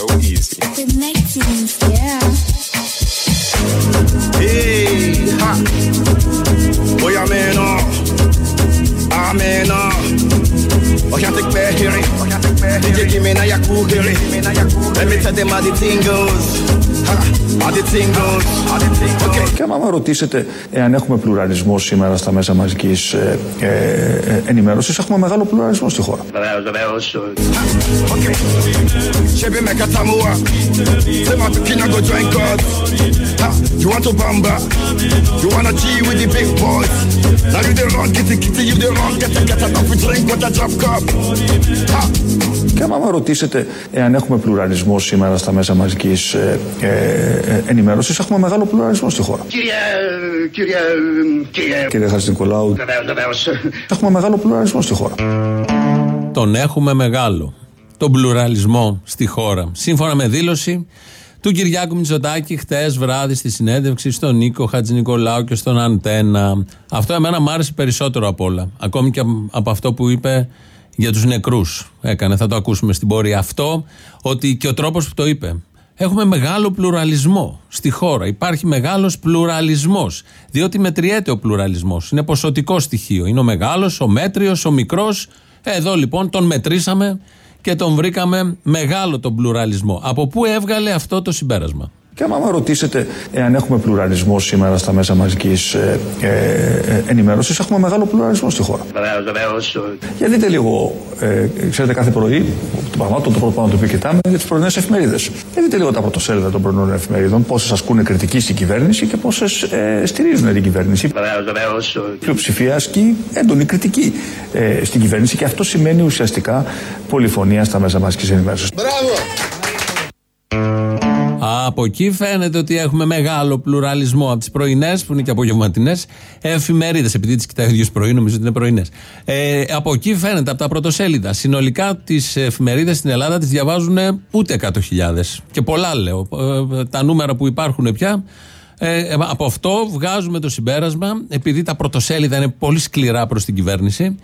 so easy. Connecting, yeah. Hey, ha. Boy, I'm in awe. I'm in awe. I can't take back hearing. DJ, give me now your hearing. Let me tell them how the thing goes. Ha, how the thing goes. How the thing goes. Okay. Και άμα ρωτήσετε εάν έχουμε πλουραλισμό σήμερα στα μέσα μαζικής ε, ε, ε, ενημέρωσης, έχουμε μεγάλο πλουραλισμό στη χώρα. Okay. Chebe make a tamua. Say my pikin I go join God. Ha, you want to bamba? You wanna G with the big boys? Now you the wrong, get it, get it, you the wrong, get it, get it, off with drink with a drop cup. Ha, Και άμα ρωτήσετε εάν έχουμε πλουραλισμό σήμερα στα μέσα μαζικής ε, ε, ε, ενημέρωσης, έχουμε μεγάλο πλουραλισμό στη χώρα. Κύριε, κύριε, κύριε. Κύριε Χατζηνικολάου, Βεβαίως, βεβαίως. έχουμε μεγάλο πλουραλισμό στη χώρα. Τον έχουμε μεγάλο. Τον πλουραλισμό στη χώρα. Σύμφωνα με δήλωση του Κυριάκου Μητσοτάκη χτες βράδυ στη συνέντευξη στον Νίκο Χατζηνικολάου και στον Αντένα. Αυτό εμένα μου άρεσε περισσότερο από όλα. Ακόμη και από αυτό που είπε για τους νεκρούς. Έκανε, θα το ακούσουμε στην πορεία. Αυτό ότι και ο τρόπος που το είπε. Έχουμε μεγάλο πλουραλισμό στη χώρα. Υπάρχει μεγάλος πλουραλισμός. Διότι μετριέται ο πλουραλισμός. Είναι ποσοτικό στοιχείο. Είναι ο μεγάλος, ο μέτριος, ο μικρός. Εδώ λοιπόν τον μετρήσαμε και τον βρήκαμε μεγάλο τον πλουραλισμό. Από πού έβγαλε αυτό το συμπέρασμα; Και άμα ρωτήσετε εάν έχουμε πλουραλισμό σήμερα στα μέσα μαζικής ε, ε, ε, ενημέρωσης, έχουμε μεγάλο πλουραλισμό στη χώρα. Βεβαίως, βεβαίως. Για δείτε λίγο, ε, ξέρετε κάθε πρωί, το πραγμάτων, το πρώτο πάνω το οποίο κοιτάμε για τις πρωινές εφημερίδες. Για δείτε λίγο τα πρωτοσέλιδα των πρωινών εφημερίδων, πόσες ασκούν κριτική στην κυβέρνηση και πόσες ε, στηρίζουν την κυβέρνηση. Βεβαίως, βεβαίως. Η πλειοψηφία ασκεί έντονη κριτική ε, στην κυβέρνηση και αυτό σημαίνει ουσιαστικά πολυφωνία στα μέσα μαζικής ενημέρωσης. Από εκεί φαίνεται ότι έχουμε μεγάλο πλουραλισμό από τις πρωινές, που είναι και απογευματινές, εφημερίδες. Επειδή τις κοιτάει ο ίδιος πρωί, νομίζω ότι είναι πρωινές. Ε, από εκεί φαίνεται, από τα πρωτοσέλιδα. Συνολικά τις εφημερίδες στην Ελλάδα τις διαβάζουν ούτε 100.000. Και πολλά λέω. Ε, τα νούμερα που υπάρχουν πια. Ε, από αυτό βγάζουμε το συμπέρασμα, επειδή τα πρωτοσέλιδα είναι πολύ σκληρά προς την κυβέρνηση.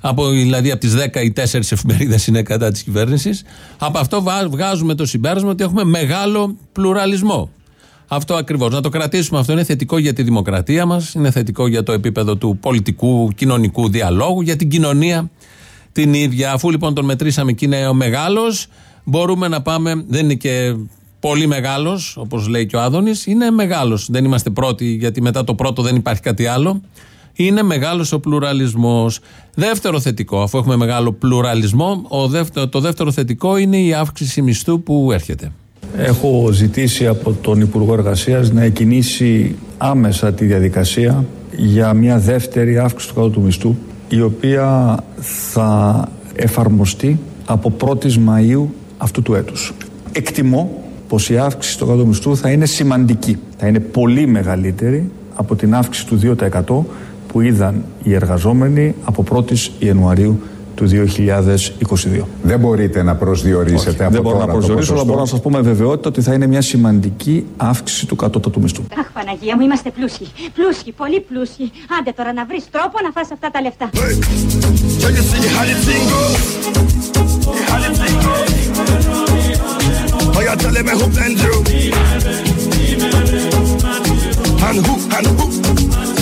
Από, δηλαδή από τις 10 οι 4 εφημερίδες είναι κατά της κυβέρνησης. Από αυτό βα- βγάζουμε το συμπέρασμα ότι έχουμε μεγάλο πλουραλισμό. Αυτό ακριβώς. Να το κρατήσουμε αυτό. Είναι θετικό για τη δημοκρατία μας, είναι θετικό για το επίπεδο του πολιτικού, κοινωνικού διαλόγου, για την κοινωνία την ίδια. Αφού λοιπόν τον μετρήσαμε και είναι ο μεγάλος, μπορούμε να πάμε. Δεν είναι και πολύ μεγάλος, όπως λέει και ο Άδωνης. Είναι μεγάλος. Δεν είμαστε πρώτοι, γιατί μετά το πρώτο δεν υπάρχει κάτι άλλο. Είναι μεγάλος ο πλουραλισμός. Δεύτερο θετικό, αφού έχουμε μεγάλο πλουραλισμό, ο δεύτερο, το δεύτερο θετικό είναι η αύξηση μισθού που έρχεται. Έχω ζητήσει από τον Υπουργό Εργασίας να εκκινήσει άμεσα τη διαδικασία για μια δεύτερη αύξηση του κάτω του μισθού η οποία θα εφαρμοστεί από 1η Μαΐου αυτού του έτους. Εκτιμώ πως η αύξηση του κάτω μισθού θα είναι σημαντική. Θα είναι πολύ μεγαλύτερη από την αύξηση του 2% που είδαν οι εργαζόμενοι από 1η Ιανουαρίου του 2022. Δεν μπορείτε να προσδιορίσετε από Δεν μπορώ τώρα να το προσδιορίσω, αλλά ποσοστό. μπορώ να σας πω με βεβαιότητα ότι θα είναι μια σημαντική αύξηση του κατώτατου μισθού. Αχ, Παναγία μου, είμαστε πλούσιοι. Πλούσιοι, πολύ πλούσιοι. Άντε τώρα να βρεις τρόπο να φας αυτά τα λεφτά. Hey,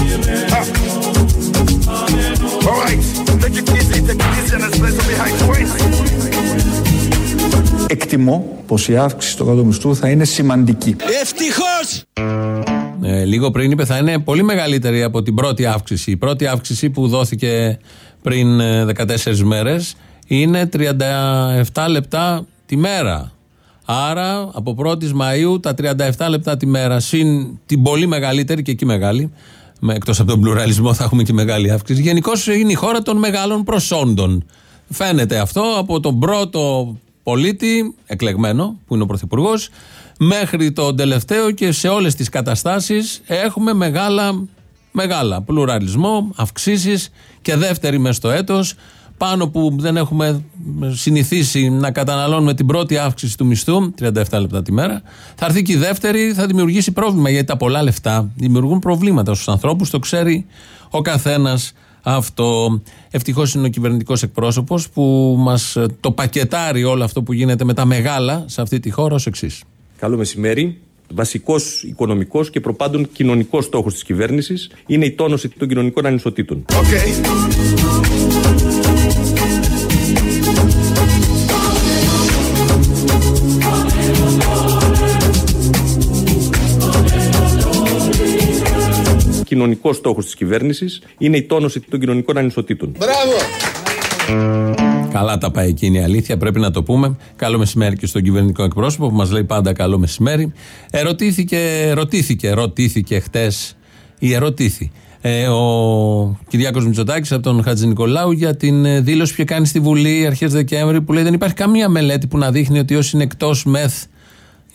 can you see how the thing goes? How the thing goes? Oh, you tell me who bend you? And who, and who? Ha. All right, take it easy, take it easy, and let's play some behind the waist. Εκτιμώ πως η αύξηση του κάτω μισθού θα είναι σημαντική. Ε, λίγο πριν είπε θα είναι πολύ μεγαλύτερη από την πρώτη αύξηση. Η πρώτη αύξηση που δόθηκε πριν ε, 14 μέρες είναι 37 λεπτά τη μέρα. Άρα από 1η Μαΐου τα 37 λεπτά τη μέρα συν την πολύ μεγαλύτερη και εκεί μεγάλη με, εκτός από τον πλουραλισμό θα έχουμε και μεγάλη αύξηση. Γενικώ είναι η χώρα των μεγάλων προσόντων. Φαίνεται αυτό από τον πρώτο πολίτη, εκλεγμένο, που είναι ο Πρωθυπουργός, μέχρι τον τελευταίο και σε όλες τις καταστάσεις έχουμε μεγάλα, μεγάλα πλουραλισμό, αυξήσεις και δεύτερη μες στο έτος, πάνω που δεν έχουμε συνηθίσει να καταναλώνουμε την πρώτη αύξηση του μισθού, 37 λεπτά τη μέρα, θα έρθει και η δεύτερη, θα δημιουργήσει πρόβλημα γιατί τα πολλά λεφτά δημιουργούν προβλήματα στους ανθρώπους, το ξέρει ο καθένας αυτό. Ευτυχώς είναι ο κυβερνητικός εκπρόσωπος που μας το πακετάρει όλο αυτό που γίνεται με τα μεγάλα σε αυτή τη χώρα ως εξής. Καλό μεσημέρι. Βασικός οικονομικός και προπάντων κοινωνικός στόχος της κυβέρνησης είναι η τόνωση των κοινωνικών ανισοτήτων. Okay. Κοινωνικός στόχος της κυβέρνησης είναι η τόνωση των κοινωνικών ανισοτήτων. Μπράβο! Καλά τα πάει εκείνη η αλήθεια, πρέπει να το πούμε. Καλό μεσημέρι και στον κυβερνητικό εκπρόσωπο που μας λέει πάντα καλό μεσημέρι. Ερωτήθηκε, ρωτήθηκε, ρωτήθηκε χτες ή ερωτήθη ε, ο Κυριάκος Μητσοτάκης από τον Χατζη Νικολάου για την ε, δήλωση που είχε κάνει στη Βουλή αρχές Δεκέμβρη που λέει δεν υπάρχει καμία μελέτη που να δείχνει ότι όσοι είναι εκτός μεθ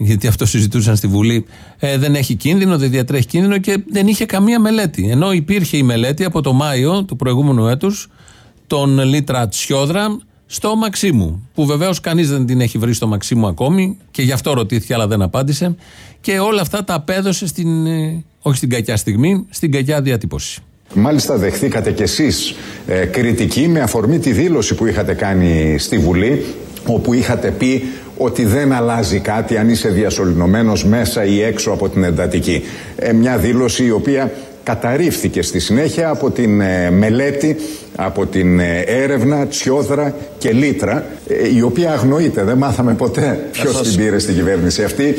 γιατί αυτό συζητούσαν στη Βουλή, ε, δεν έχει κίνδυνο, δεν διατρέχει κίνδυνο και δεν είχε καμία μελέτη. Ενώ υπήρχε η μελέτη από το Μάιο του προηγούμενου έτους, τον Λίτρα Τσιόδρα, στο Μαξίμου. Που βεβαίως κανείς δεν την έχει βρει στο Μαξίμου ακόμη και γι' αυτό ρωτήθηκε, αλλά δεν απάντησε. Και όλα αυτά τα απέδωσε στην, ε, όχι στην κακιά στιγμή, στην κακιά διατύπωση. Μάλιστα δεχθήκατε κι εσείς ε, κριτική με αφορμή τη δήλωση που είχατε κάνει στη Βουλή όπου είχατε πει ότι δεν αλλάζει κάτι αν είσαι διασωληνωμένος μέσα ή έξω από την εντατική. Ε, μια δήλωση η οποία καταρρίφθηκε στη συνέχεια από την ε, μελέτη, από την ε, έρευνα Τσιόδρα και Λύτρα, η οποία αγνοείται. Δεν μάθαμε ποτέ ποιος την πήρε στην κυβέρνηση αυτή.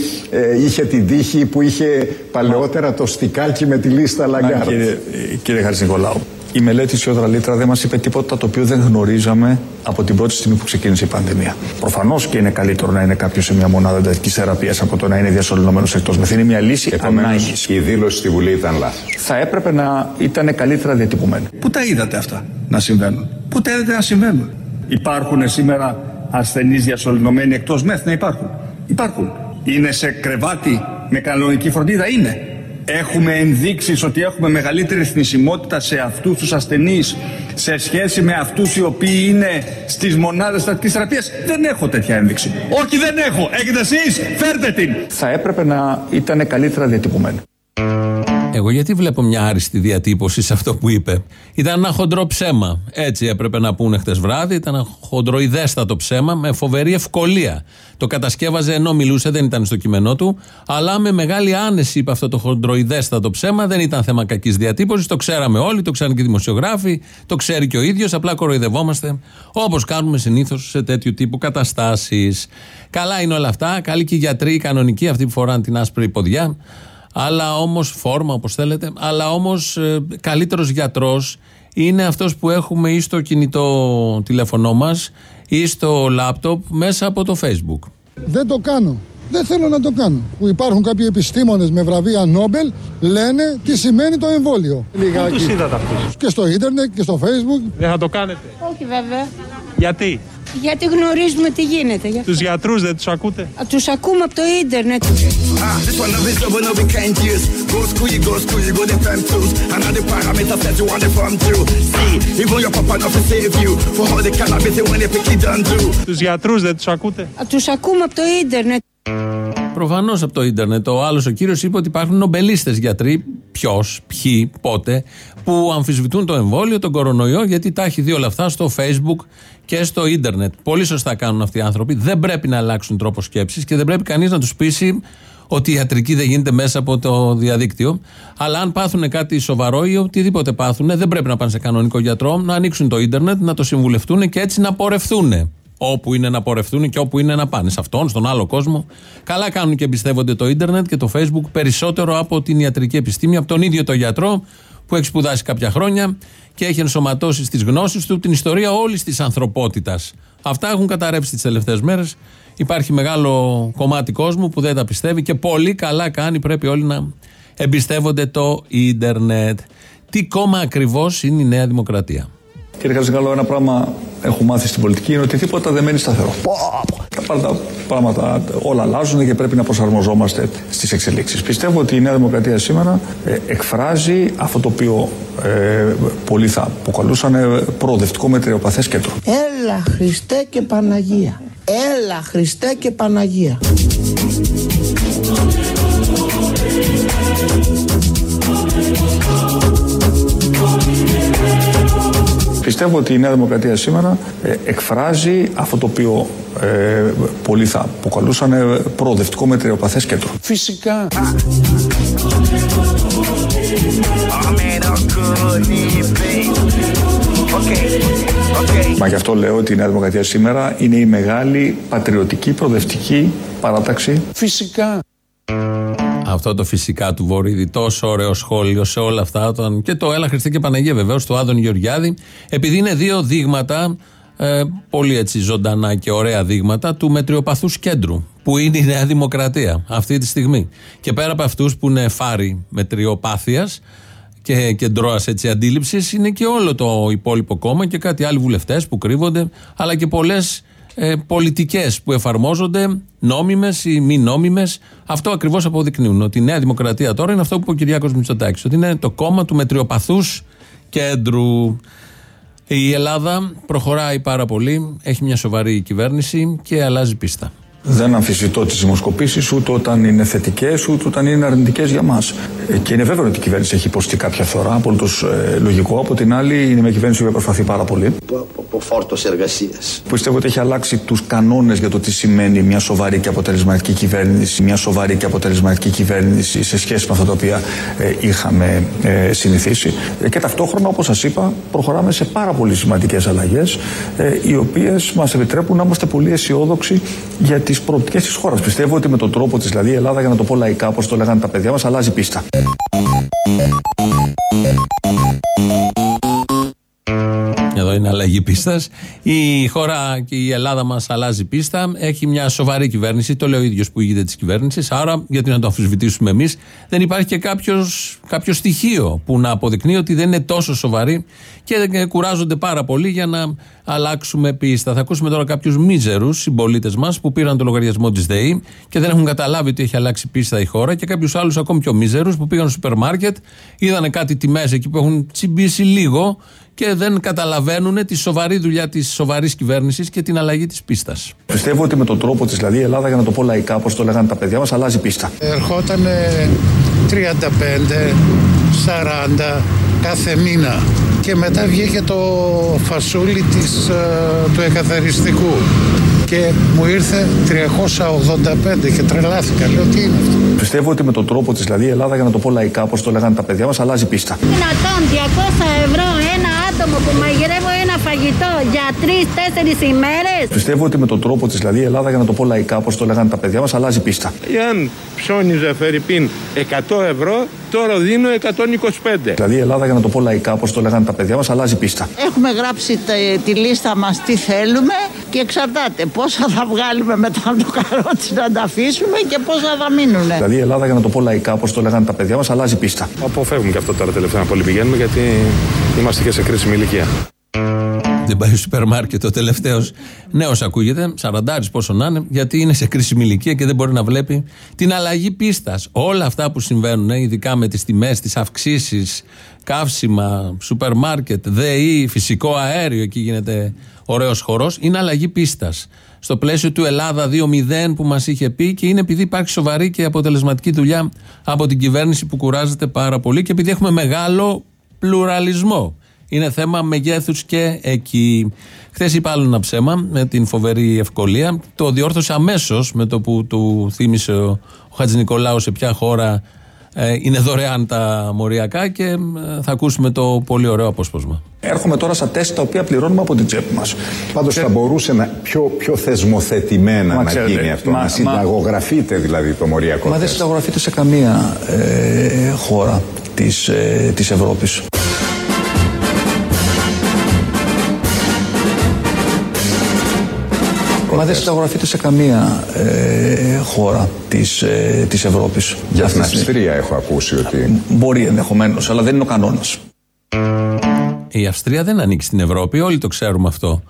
είχε την τύχη που είχε παλαιότερα το στικάκι με τη λίστα Λαγκάρντ. Κύριε, κύριε Νικολάου, η μελέτη Τσιόδρα Λύτρα δεν μας είπε τίποτα το οποίο δεν γνωρίζαμε από την πρώτη στιγμή που ξεκίνησε η πανδημία. Προφανώς και είναι καλύτερο να είναι κάποιος σε μια μονάδα εντατικής θεραπείας από το να είναι διασωληνωμένος εκτός ΜΕΘ. Είναι μια λύση ανάγκης. Η δήλωση στη Βουλή ήταν λάθος. Θα έπρεπε να ήταν καλύτερα διατυπωμένη. Πού τα είδατε αυτά να συμβαίνουν, Πού τα είδατε να συμβαίνουν; Υπάρχουν σήμερα ασθενείς διασωληνωμένοι εκτός μεθ; Να υπάρχουν. Υπάρχουν. Είναι σε κρεβάτι με κανονική φροντίδα, είναι. Έχουμε ενδείξεις ότι έχουμε μεγαλύτερη θνησιμότητα σε αυτούς τους ασθενείς σε σχέση με αυτούς οι οποίοι είναι στις μονάδες στατικής θεραπείας. Δεν έχω τέτοια ένδειξη. Όχι δεν έχω. Έχετε εσείς. Φέρτε την. Θα έπρεπε να ήταν καλύτερα διατυπωμένη. Εγώ γιατί βλέπω μια άριστη διατύπωση σε αυτό που είπε; Ήταν ένα χοντρό ψέμα. Έτσι έπρεπε να πούνε χτες βράδυ. Ήταν ένα χοντροειδέστατο ψέμα με φοβερή ευκολία. Το κατασκεύαζε ενώ μιλούσε, δεν ήταν στο κείμενό του. Αλλά με μεγάλη άνεση είπε αυτό το χοντροειδέστατο ψέμα. Δεν ήταν θέμα κακής διατύπωσης. Το ξέραμε όλοι, το ξέρουν και οι δημοσιογράφοι. Το ξέρει και ο ίδιος. Απλά κοροϊδευόμαστε όπως κάνουμε συνήθως σε τέτοιου τύπου καταστάσεις. Καλά είναι όλα αυτά. Καλοί και οι γιατροί, οι κανονικοί, αυτοί που φοράνε την άσπρη ποδιά αλλά όμως φόρμα, όπως θέλετε, αλλά όμως ε, καλύτερος γιατρός είναι αυτός που έχουμε ή στο κινητό τηλέφωνό μας ή στο λάπτοπ μέσα από το Facebook. Δεν το κάνω. Δεν θέλω να το κάνω. Που υπάρχουν κάποιοι επιστήμονες με βραβεία Νόμπελ λένε τι σημαίνει το εμβόλιο. Πού τους είδατε αυτούς. Και στο ίντερνετ και στο facebook. Δεν θα το κάνετε. Όχι βέβαια. Γιατί; Γιατί γνωρίζουμε τι γίνεται. Τους γιατρούς δεν τους ακούτε; Τους ακούμε από το ίντερνετ. Τους γιατρούς δεν τους ακούτε; Τους ακούμε από το ίντερνετ. Προφανώς από το ίντερνετ. Ο άλλος ο κύριος είπε ότι υπάρχουν νομπελίστες γιατροί. Ποιος, ποιοι, πότε, που αμφισβητούν το εμβόλιο, τον κορονοϊό, γιατί τα έχει δει όλα αυτά στο Facebook και στο ίντερνετ. Πολύ σωστά κάνουν αυτοί οι άνθρωποι. Δεν πρέπει να αλλάξουν τρόπο σκέψης και δεν πρέπει κανείς να τους πείσει ότι η ιατρική δεν γίνεται μέσα από το διαδίκτυο. Αλλά αν πάθουν κάτι σοβαρό ή οτιδήποτε πάθουν, δεν πρέπει να πάνε σε κανονικό γιατρό, να ανοίξουν το ίντερνετ, να το συμβουλευτούν και έτσι να πορευθούν. Όπου είναι να πορευτούν και όπου είναι να πάνε. Σε αυτόν, στον άλλο κόσμο. Καλά κάνουν και εμπιστεύονται το ίντερνετ και το facebook περισσότερο από την ιατρική επιστήμη, από τον ίδιο το γιατρό που έχει σπουδάσει κάποια χρόνια και έχει ενσωματώσει στις γνώσεις του την ιστορία όλης της ανθρωπότητας. Αυτά έχουν καταρρεύσει τις τελευταίες μέρες. Υπάρχει μεγάλο κομμάτι κόσμου που δεν τα πιστεύει και πολύ καλά κάνει. Πρέπει όλοι να εμπιστεύονται το ίντερνετ. Τι κόμμα ακριβώς είναι η Νέα Δημοκρατία; Κύριε Χαζηγάλο, ένα πράγμα έχω μάθει στην πολιτική είναι ότι τίποτα δεν μένει σταθερό. Τα πράγματα όλα αλλάζουν και πρέπει να προσαρμοζόμαστε στις εξελίξεις. Πιστεύω ότι η Νέα Δημοκρατία σήμερα ε, εκφράζει αυτό το οποίο ε, πολλοί θα αποκαλούσαν προοδευτικό μετριοπαθές κέντρο. Έλα Χριστέ και Παναγία. Έλα Χριστέ και Παναγία. Πιστεύω ότι η Νέα Δημοκρατία σήμερα ε, εκφράζει αυτό το οποίο ε, πολλοί θα αποκαλούσαν ε, προοδευτικό μετριοπαθές κέντρο. Φυσικά. Μα γι' αυτό λέω ότι η Νέα Δημοκρατία σήμερα είναι η μεγάλη πατριωτική προοδευτική παράταξη. Φυσικά. Αυτό το φυσικά του Βορύδη, τόσο ωραίο σχόλιο σε όλα αυτά. Τον... Και το Έλα Χριστέ και Παναγία βεβαίως του Άδων Γεωργιάδη. Επειδή είναι δύο δείγματα, ε, πολύ έτσι ζωντανά και ωραία δείγματα, του μετριοπαθούς κέντρου, που είναι η Νέα Δημοκρατία αυτή τη στιγμή. Και πέρα από αυτούς που είναι φάροι μετριοπάθειας και κεντρώας έτσι αντίληψης, είναι και όλο το υπόλοιπο κόμμα και κάτι άλλοι βουλευτές που κρύβονται, αλλά και πολλές ε, πολιτικές που εφαρμόζονται, νόμιμες ή μη νόμιμες. Αυτό ακριβώς αποδεικνύουν. Ότι η Νέα Δημοκρατία τώρα είναι αυτό που είπε ο Κυριάκος Μητσοτάκης. Ότι είναι το κόμμα του μετριοπαθούς κέντρου. Η Ελλάδα προχωράει πάρα πολύ, έχει μια σοβαρή κυβέρνηση και αλλάζει πίστα. Δεν αμφισβητώ τις δημοσκοπήσεις ούτε όταν είναι θετικές ούτε όταν είναι αρνητικές για μας. Και είναι βέβαιο ότι η κυβέρνηση έχει υποστεί κάποια φθορά, απολύτως ε, λογικό. Από την άλλη, είναι μια κυβέρνηση που προσπαθεί πάρα πολύ. Από φόρτο εργασία. Πιστεύω ότι έχει αλλάξει τους κανόνες για το τι σημαίνει μια σοβαρή και αποτελεσματική κυβέρνηση, μια σοβαρή και αποτελεσματική κυβέρνηση σε σχέση με αυτά τα οποία ε, είχαμε ε, συνηθίσει. Ε, και ταυτόχρονα, όπως σας είπα, προχωράμε σε πάρα πολύ σημαντικές αλλαγές, ε, οι οποίες μας επιτρέπουν να είμαστε πολύ αισιόδοξοι για τις προοπτικές της χώρας. Πιστεύω ότι με τον τρόπο της, δηλαδή η Ελλάδα, για να το πω λαϊκά, όπως το λέγανε τα παιδιά μας, αλλάζει πίστα. Εδώ είναι αλλαγή πίστας. Η χώρα και η Ελλάδα μας αλλάζει πίστα. Έχει μια σοβαρή κυβέρνηση. Το λέει ο ίδιος που ηγείται της κυβέρνησης. Άρα, γιατί να το αμφισβητήσουμε εμείς, δεν υπάρχει και κάποιος, κάποιο στοιχείο που να αποδεικνύει ότι δεν είναι τόσο σοβαρή και κουράζονται πάρα πολύ για να αλλάξουμε πίστα. Θα ακούσουμε τώρα κάποιους μίζερους συμπολίτες μας που πήραν το λογαριασμό της ΔΕΗ και δεν έχουν καταλάβει ότι έχει αλλάξει πίστα η χώρα και κάποιους άλλους ακόμη πιο μίζερους που πήγαν στο σούπερ μάρκετ, είδανε κάτι τιμές εκεί που έχουν τσιμπήσει λίγο και δεν καταλαβαίνουν τη σοβαρή δουλειά της σοβαρής κυβέρνησης και την αλλαγή της πίστας. Πιστεύω ότι με τον τρόπο της, δηλαδή η Ελλάδα, για να το πω λαϊκά, όπως το λέγανε τα παιδιά μας, αλλάζει πίστα. Ερχόταν 35, 40 κάθε μήνα και μετά βγήκε το φασούλι της, ε, του εκαθαριστικού και μου ήρθε 385 και τρελάθηκα. Λέω τι είναι αυτό; Πιστεύω ότι με τον τρόπο της, δηλαδή η Ελλάδα, για να το πω λαϊκά, όπως το λέγανε τα παιδιά μας, αλλάζει πίστα. Δυνατόν 200 ευρώ ένα άτομο που μαγειρεύω ένα φαγητό για τρει-τέσσερι ημέρες. Πιστεύω ότι με τον τρόπο της, δηλαδή η Ελλάδα, για να το πω λαϊκά, όπως το λέγανε τα παιδιά μας, αλλάζει πίστα. Εάν ψώνιζε Φερρυπίν 100 ευρώ, τώρα δίνω 125. Δηλαδή η Ελλάδα, για να το πω λαϊκά, όπως το λέγανε τα παιδιά μας, αλλάζει πίστα. Έχουμε γράψει τε- τη λίστα μας τι θέλουμε και εξαρτάται πόσα θα βγάλουμε μετά από το καρότσι να τα αφήσουμε και πόσα θα μείνουν. Δηλαδή η Ελλάδα, για να το πω λαϊκά, όπως το λέγανε τα παιδιά μας, αλλάζει πίστα. Αποφεύγουμε και αυτό τώρα τελευταία να πολύ πηγαίνουμε γιατί είμαστε και σε κρίσιμη ηλικία. Δεν πάει στο σούπερ μάρκετ. Ο τελευταίος νέο ακούγεται, 40 πόσο να είναι, γιατί είναι σε κρίσιμη ηλικία και δεν μπορεί να βλέπει την αλλαγή πίστας. Όλα αυτά που συμβαίνουν, ε, ειδικά με τις τιμές, τις αυξήσεις, καύσιμα, σούπερ μάρκετ, ΔΕΗ, φυσικό αέριο, εκεί γίνεται ωραίος χορός, είναι αλλαγή πίστας. Στο πλαίσιο του Ελλάδα 2-0 που μας είχε πει και είναι επειδή υπάρχει σοβαρή και αποτελεσματική δουλειά από την κυβέρνηση που κουράζεται πάρα πολύ και επειδή έχουμε μεγάλο πλουραλισμό. Είναι θέμα μεγέθους και εκεί. Χθες είπα άλλο ένα ψέμα με την φοβερή ευκολία. Το διόρθωσε αμέσως με το που του θύμισε ο, ο Χατζης Νικολάου σε ποια χώρα ε, είναι δωρεάν τα μοριακά και ε, θα ακούσουμε το πολύ ωραίο απόσπασμα. Έρχομαι τώρα στα τεστ τα οποία πληρώνουμε από την τσέπη μας. Πάντως θα μπορούσε να, πιο, πιο θεσμοθετημένα Μα να ξέρετε, γίνει αυτό. μα- να μα- συνταγογραφείτε δηλαδή το μοριακό Μα δεν τεστ. συνταγογραφείται σε καμία ε, χώρα της, ε, της Ευρώπης. Μα δεν συνταγογραφείται σε καμία ε, χώρα της, ε, της Ευρώπης. Για την Αυτή τη στιγμή. Αυστρία έχω ακούσει ότι. Μπορεί ενδεχομένως, αλλά δεν είναι ο κανόνας. Η Αυστρία δεν ανήκει στην Ευρώπη, όλοι το ξέρουμε αυτό.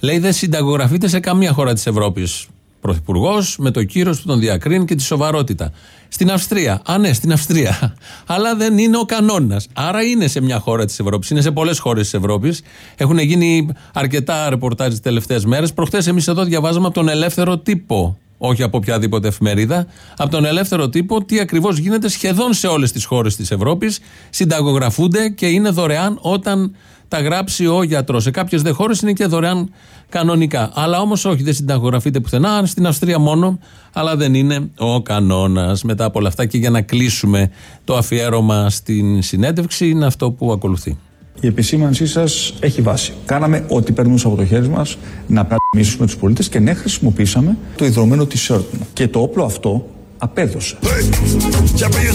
Λέει δεν συνταγογραφείται σε καμία χώρα της Ευρώπης. Πρωθυπουργός με το κύριο που τον διακρίνει και τη σοβαρότητα. Στην Αυστρία. Α, ναι, στην Αυστρία. Αλλά δεν είναι ο κανόνας. Άρα είναι σε μια χώρα της Ευρώπης. Είναι σε πολλές χώρες της Ευρώπης. Έχουν γίνει αρκετά ρεπορτάζ τις τελευταίες μέρες. Προχθές εμείς εδώ διαβάζαμε από τον ελεύθερο τύπο. Όχι από οποιαδήποτε εφημερίδα. Από τον ελεύθερο τύπο τι ακριβώς γίνεται σχεδόν σε όλες τις χώρες της Ευρώπης. Συνταγογραφούνται και είναι δωρεάν όταν τα γράψει ο γιατρός. Σε κάποιες δε χώρες είναι και δωρεάν κανονικά. Αλλά όμως όχι, δεν συνταγογραφείται πουθενά. Στην Αυστρία μόνο, αλλά δεν είναι ο κανόνας. Μετά από όλα αυτά και για να κλείσουμε το αφιέρωμα στην συνέντευξη, είναι αυτό που ακολουθεί. Η επισήμανσή σας έχει βάση. Κάναμε ό,τι περνούσε από το χέρι μας να παραμίσουμε τους πολίτες και ναι, χρησιμοποίησαμε το ιδρωμένο t-shirt μου. Και το όπλο αυτό απέδωσε. Chopper,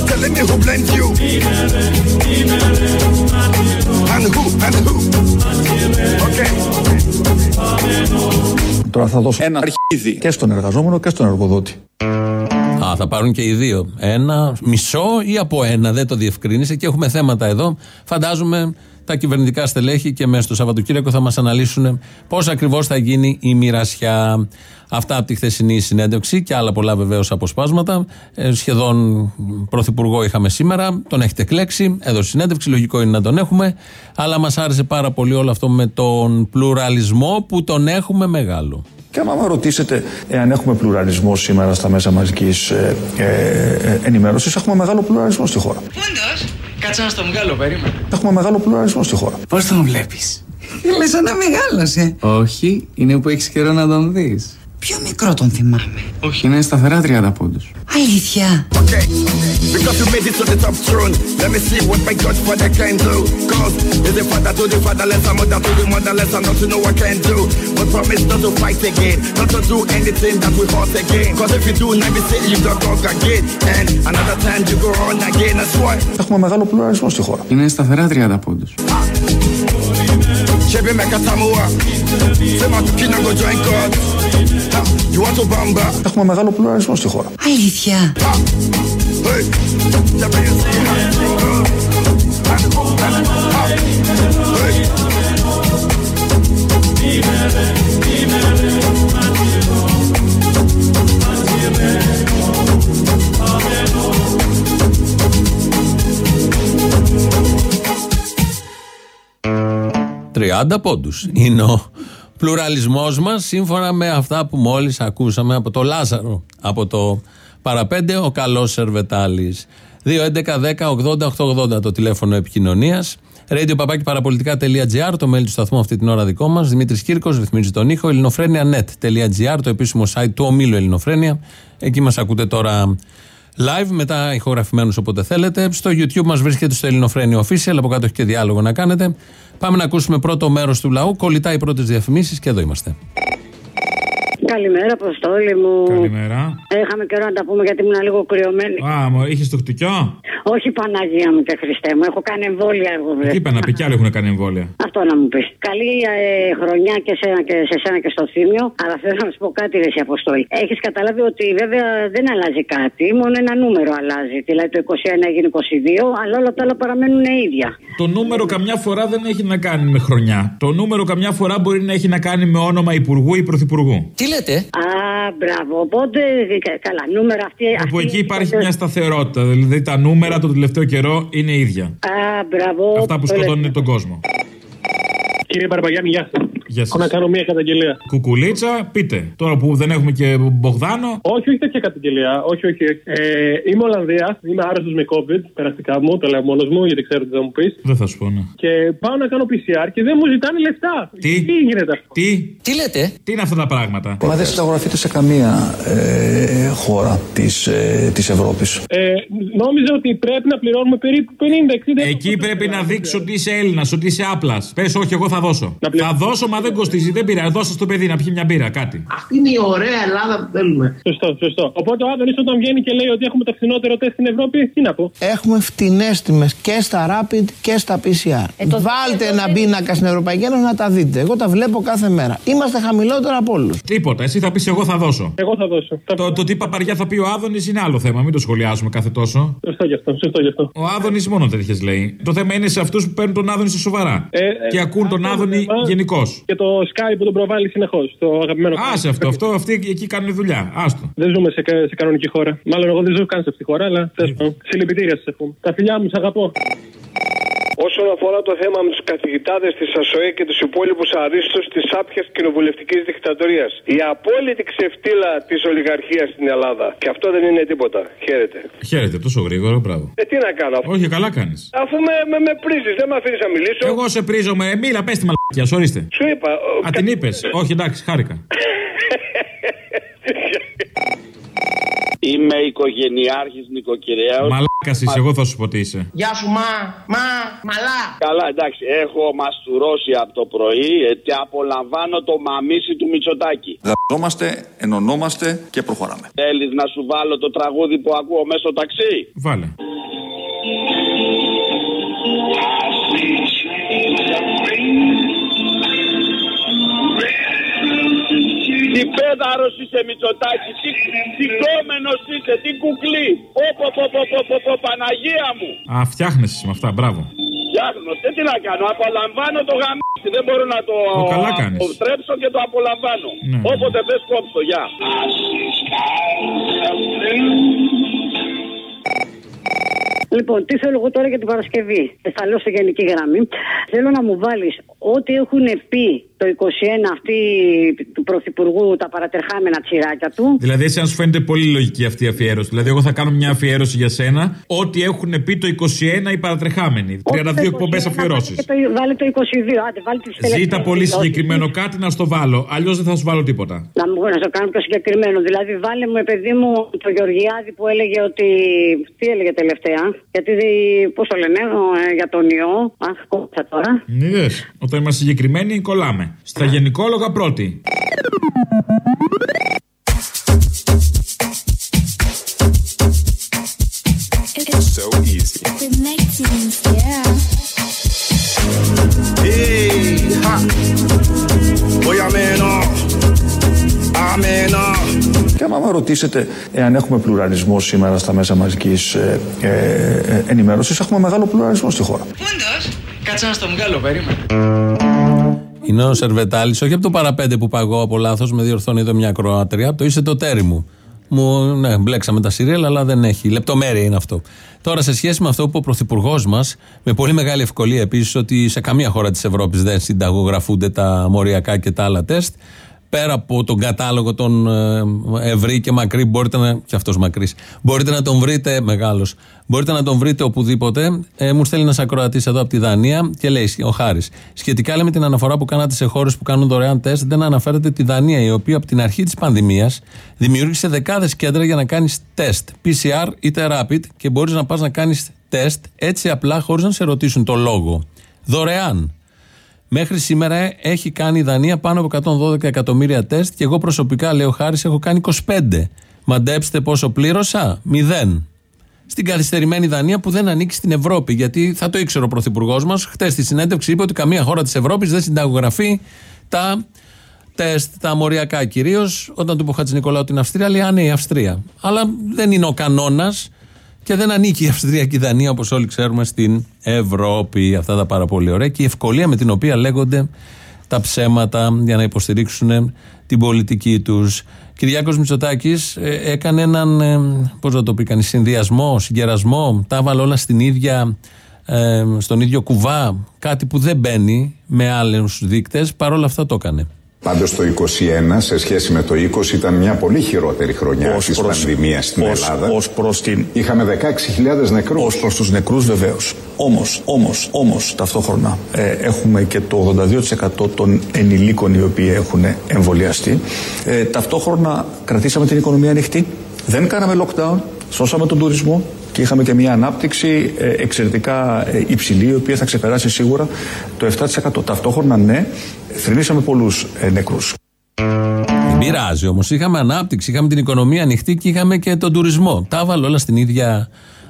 you see how the thing goes. I said, telling me who blamed you. And who, and who; Okay. Τώρα θα δώσω ένα αρχίδι και στον εργαζόμενο και στον εργοδότη. Α, θα πάρουν και οι δύο. Ένα, μισό ή από ένα. Δεν το διευκρίνησε και έχουμε θέματα εδώ. Φαντάζομαι τα κυβερνητικά στελέχη και μέσα στο Σαββατοκύριακο θα μας αναλύσουν πώς ακριβώς θα γίνει η μοιρασιά. Αυτά από τη χθεσινή συνέντευξη και άλλα πολλά βεβαίως αποσπάσματα. Ε, σχεδόν πρωθυπουργό είχαμε σήμερα. Τον έχετε κλέξει. Έδωσε συνέντευξη. Λογικό είναι να τον έχουμε. Αλλά μας άρεσε πάρα πολύ όλο αυτό με τον πλουραλισμό που τον έχουμε μεγάλο. Και άμα με ρωτήσετε εάν έχουμε πλουραλισμό σήμερα στα μέσα μαζικής ε, ε, ε, ενημέρωσης, έχουμε μεγάλο πλουραλισμό στη χώρα. Όντως. Κάτσε να στο βγάλω, περίμενε. Έχουμε μεγάλο πλουραλισμό στη χώρα. Πώς τον βλέπεις; Λες σαν να μεγάλωσε. Όχι, είναι που έχεις καιρό να τον δεις. Πιο μικρό τον θυμάμαι. Όχι, είναι σταθερά 30 πόντους. Αλήθεια. Έχουμε μεγάλο πλούσιο στη χώρα. Είναι σταθερά 30 πόντους. Chevy make a Samoa. Say my kid go join God. Ha, You want to bamba? Έχουμε μεγάλο πλουραλισμό στη χώρα. Αλήθεια. 30 πόντους. Είναι ο πλουραλισμός μας σύμφωνα με αυτά που μόλις ακούσαμε από το Λάζαρο. Από το παραπέντε, ο καλός Σερβετάλης. 2.11.10.80.880 το τηλέφωνο επικοινωνίας. Radio παπάκι παραπολιτικά.gr, το μέλη του σταθμού αυτή την ώρα δικό μας. Δημήτρης Κύρκος ρυθμίζει τον ήχο. ελληνοφρένια.net.gr, το επίσημο site του ομίλου Ελληνοφρένια. Εκεί μας ακούτε τώρα live, μετά ηχογραφημένους όποτε θέλετε. Στο YouTube μας βρίσκεται στο Ελληνοφρένιο Official, από κάτω έχει και διάλογο να κάνετε. Πάμε να ακούσουμε πρώτο μέρος του λαού. Κολλητά οι πρώτες διαφημίσεις και εδώ είμαστε. Καλημέρα, Αποστόλη μου. Καλημέρα. Είχαμε καιρό να τα πούμε γιατί ήμουν λίγο κρυωμένη. Α, μου είχες το χτυκιό; Όχι Παναγία μου και Χριστέ μου, έχω κάνει εμβόλια εγώ Τι είπα να πει, κι άλλοι έχουν κάνει εμβόλια. Αυτό να μου πεις. Καλή ε, χρονιά και, σένα, και σε σένα και στο θύμιο. Αλλά θέλω να σου πω κάτι, Ρε εσύ, Αποστόλη. Έχεις καταλάβει ότι βέβαια δεν αλλάζει κάτι. Μόνο ένα νούμερο αλλάζει. Δηλαδή το 21 έγινε 22, αλλά όλα τα άλλα παραμένουν ίδια. Το νούμερο καμιά φορά δεν έχει να κάνει με χρονιά. Το νούμερο καμιά φορά μπορεί να έχει να κάνει με όνομα υπουργού ή πρωθυπουργού. Τι λέτε; Α, μπράβο. Οπότε, κα- καλά, νούμερα αυτή. Όπου αυτή- εκεί υπάρχει μια σταθερότητα. Δηλαδή τα νούμερα το τελευταίο καιρό είναι ίδια. Α, μπράβο. Αυτά που Το λες. σκοτώνουν τον κόσμο. Κύριε Μπαρμπαγιάννη, γεια σας. Γεια σας. Έχω να κάνω μια καταγγελία. Κουκουλίτσα, πείτε. Τώρα που δεν έχουμε και Μπογδάνο. Όχι, όχι τέτοια καταγγελία. Όχι, όχι. Ε, είμαι Ολλανδίας. Είμαι άρρωστος με COVID. Περαστικά μου, το λέω μόνος μου, γιατί ξέρω τι θα μου πεις. Δεν θα σου πω, ναι. Και πάω να κάνω PCR και δεν μου ζητάνε λεφτά. Τι; Τι γίνεται αυτό; Τι; Τι λέτε; Τι είναι αυτά τα πράγματα; Μα δεν συνταγογραφείται σε καμία ε, χώρα της, ε, της Ευρώπης. Ε, νόμιζα ότι πρέπει να πληρώνουμε περίπου 50-60 Εκεί πρέπει να δείξει ότι είσαι Έλληνας, ότι είσαι άπλας. Πες, όχι, εγώ θα δώσω. Θα δώσω, μα δεν κοστίζει, δεν πειράζει. Δώσε στο παιδί να πιει μια μπύρα, κάτι. Αυτή είναι η ωραία Ελλάδα που θέλουμε. Σωστό, σωστό. Οπότε ο Άδωνης όταν βγαίνει και λέει ότι έχουμε το φθηνότερο τεστ στην Ευρώπη, τι να πω; Έχουμε φτηνές τιμές και στα Rapid και στα PCR. Βάλτε ένα πίνακα στην Ευρωπαϊκή Ένωση να τα δείτε. Εγώ τα βλέπω κάθε μέρα. Είμαστε χαμηλότερα από όλους. Τίποτα, εσύ θα πεις εγώ θα δώσω. Εγώ θα δώσω. Το, το τι παπαριά θα πει ο Άδωνης είναι άλλο θέμα, μην το σχολιάζουμε κάθε τόσο. Σωστό γι' αυτό, σωστό γι' αυτό. Ο Άδωνης μόνο τέτοιες λέει. Το θέμα είναι σε αυτούς που παίρνουν τον Άδωνη σε σοβαρά. Ε, ε, και ακούν τον αυτό Άδωνη το θέμα γενικώς. Και το Sky που τον προβάλλει συνεχώς. Το αγαπημένο. Άσε αυτό, αυτό, αυτοί εκεί κάνουν δουλειά. Άστο. Δεν ζούμε σε, κα- σε κανονική χώρα. Μάλλον εγώ δεν ζω καν σε αυτή τη χώρα, αλλά τέλος πάντων. Συλληπιτήρια σας εύχομαι. Τα φιλιά μου, σ' αγαπώ. Όσον αφορά το θέμα με τους καθηγητάδες της ΑΣΟΕ και τους υπόλοιπους αρίστους της άπιας κοινοβουλευτικής δικτατορίας. Η απόλυτη ξεφτύλα της ολιγαρχίας στην Ελλάδα. Και αυτό δεν είναι τίποτα. Χαίρετε. Χαίρετε, τόσο γρήγορα, μπράβο. Ε, τι να κάνω. Όχι, καλά κάνεις. Αφού με, με, με πρίζεις, δεν με αφήνεις να μιλήσω. Εγώ σε πρίζω με. Μίλα, πες τη μαλακιά, ορίστε. Σου είπα. ο- Α, την είπες. Όχι, εντάξει, χάρηκα. Είμαι οικογενειάρχης νοικοκυρέως. Μαλάκας είσαι, εγώ θα σου πω τι είσαι. Γεια σου, μα, μα, μαλά. Καλά, εντάξει, έχω μαστουρώσει από το πρωί ε, και απολαμβάνω το μαμίσι του Μητσοτάκη. Δαζόμαστε, ενωνόμαστε και προχωράμε. Θέλεις να σου βάλω το τραγούδι που ακούω μέσω ταξί; Βάλε. Τι πέδαρος είσαι Μητσοτάκη, τι, τι κόμενος είσαι, τι κουκλί. Πω πω πω πω πω πω, πω Παναγία μου. Α, φτιάχνεσαι με αυτά, μπράβο. Φτιάχνω, δεν τι να κάνω, απολαμβάνω το γαμίσι, δεν μπορώ να το Ω, καλά κάνεις. αποτρέψω και το απολαμβάνω. Ναι. Όποτε θες κόψω, γεια. Λοιπόν, τι θέλω εγώ τώρα για την Παρασκευή; Ε, Θα λέω σε γενική γραμμή. Θέλω να μου βάλεις ό,τι έχουν πει το 21 αυτοί του Πρωθυπουργού τα παρατερχάμενα τσιράκια του. Δηλαδή, έτσι, αν σου φαίνεται πολύ λογική αυτή η αφιέρωση. Δηλαδή, εγώ θα κάνω μια αφιέρωση για σένα. Ό,τι έχουν πει το 21 οι παρατρεχάμενοι. 32 εκπομπές αφιερώσεις. Και το, βάλε το 22, άντε, βάλε τις τελευταίες Ζήτα πολύ δηλώσεις. συγκεκριμένο κάτι να στο βάλω. Αλλιώς δεν θα σου βάλω τίποτα. Να μου να το κάνω πιο συγκεκριμένο. Δηλαδή, βάλε μου, παιδί μου, το Γεωργιάδη που έλεγε ότι. Τι έλεγε τελευταία; Γιατί, πώς το λένε, ε, για τον ιό. Αχ, κόψα τώρα. Είδες, όταν είμαστε συγκεκριμένοι, κολλάμε. Στα γενικόλογα πρώτη. It's so easy. With Maxine, yeah. Hey, ha. Voy a menos. Αμένα. Και άμα με ρωτήσετε εάν έχουμε πλουραλισμό σήμερα στα μέσα μαζικής ε, ε, ε, ενημέρωσης, έχουμε μεγάλο πλουραλισμό στη χώρα. Κάτσε να στο βγάλω, περίμενε. Είναι ο Σερβετάλης, όχι από το παραπέντε που παγώ από λάθος, με διορθώνει εδώ μια Κροάτρια, από το είσαι το τέρι μου. Μου, ναι, μπλέξαμε τα σιρέλα, αλλά δεν έχει. Λεπτομέρεια είναι αυτό. Τώρα, σε σχέση με αυτό που ο Πρωθυπουργός μας, με πολύ μεγάλη ευκολία επίσης, ότι σε καμία χώρα της Ευρώπης δεν συνταγογραφούνται τα μοριακά και τα άλλα τεστ. Πέρα από τον κατάλογο των ε, ευρύ και μακρύ, μπορείτε να. και αυτός μακρύς. Μπορείτε να τον βρείτε, μεγάλος. Μπορείτε να τον βρείτε οπουδήποτε. Ε, μου στέλνει ένας ακροατής εδώ από τη Δανία και λέει ο Χάρης. Σχετικά λέει, με την αναφορά που κάνατε σε χώρες που κάνουν δωρεάν τεστ, δεν αναφέρεται τη Δανία, η οποία από την αρχή της πανδημίας δημιούργησε δεκάδες κέντρα για να κάνεις τεστ. PCR είτε rapid και μπορείς να πας να κάνεις τεστ έτσι απλά χωρίς να σε ρωτήσουν το λόγο. Δωρεάν. Μέχρι σήμερα έχει κάνει η Δανία πάνω από 112 εκατομμύρια τεστ και εγώ προσωπικά, λέει ο Χάρης, έχω κάνει 25. Μαντέψτε πόσο πλήρωσα, μηδέν. Στην καθυστερημένη Δανία που δεν ανήκει στην Ευρώπη. Γιατί θα το ήξερε ο Πρωθυπουργός μας. Χτες στη συνέντευξη είπε ότι καμία χώρα της Ευρώπης δεν συνταγογραφεί τα τεστ, τα μοριακά κυρίως. Όταν του είπε ο Χατζη Νικολάου την Αυστρία, λέει Α, ναι, η Αυστρία. Αλλά δεν είναι ο κανόνας και δεν ανήκει η Αυστρία και η Δανία, όπως όλοι ξέρουμε, στην Ευρώπη. Αυτά τα πάρα πολύ ωραία. Και η ευκολία με την οποία λέγονται τα ψέματα για να υποστηρίξουν την πολιτική τους. Κυριάκος Μητσοτάκης ε, έκανε έναν, ε, πώς να το πει, κανείς, συνδυασμό, συγκερασμό, τα έβαλε όλα στην ίδια, ε, στον ίδιο κουβά, κάτι που δεν μπαίνει με άλλους δείκτες, παρόλα αυτά το έκανε. Πάντως το 21 σε σχέση με το 20 ήταν μια πολύ χειρότερη χρονιά Ως της προς- πανδημίας στην ως- Ελλάδα. ως προς την... Είχαμε 16.000 νεκρούς. Ως προς τους νεκρούς βεβαίως. Όμως, όμως, όμως ταυτόχρονα ε, έχουμε και το 82% των ενηλίκων οι οποίοι έχουν εμβολιαστεί. Ε, ταυτόχρονα κρατήσαμε την οικονομία ανοιχτή. Δεν κάναμε lockdown. Σώσαμε τον τουρισμό και είχαμε και μια ανάπτυξη ε, εξαιρετικά ε, υψηλή η οποία θα ξεπεράσει σίγουρα το 7%. Ταυτόχρονα ναι, θρυνήσαμε πολλούς ε, νεκρούς. Δεν πειράζει όμως. Είχαμε ανάπτυξη, είχαμε την οικονομία ανοιχτή και είχαμε και τον τουρισμό. Τα έβαλε όλα στην ίδια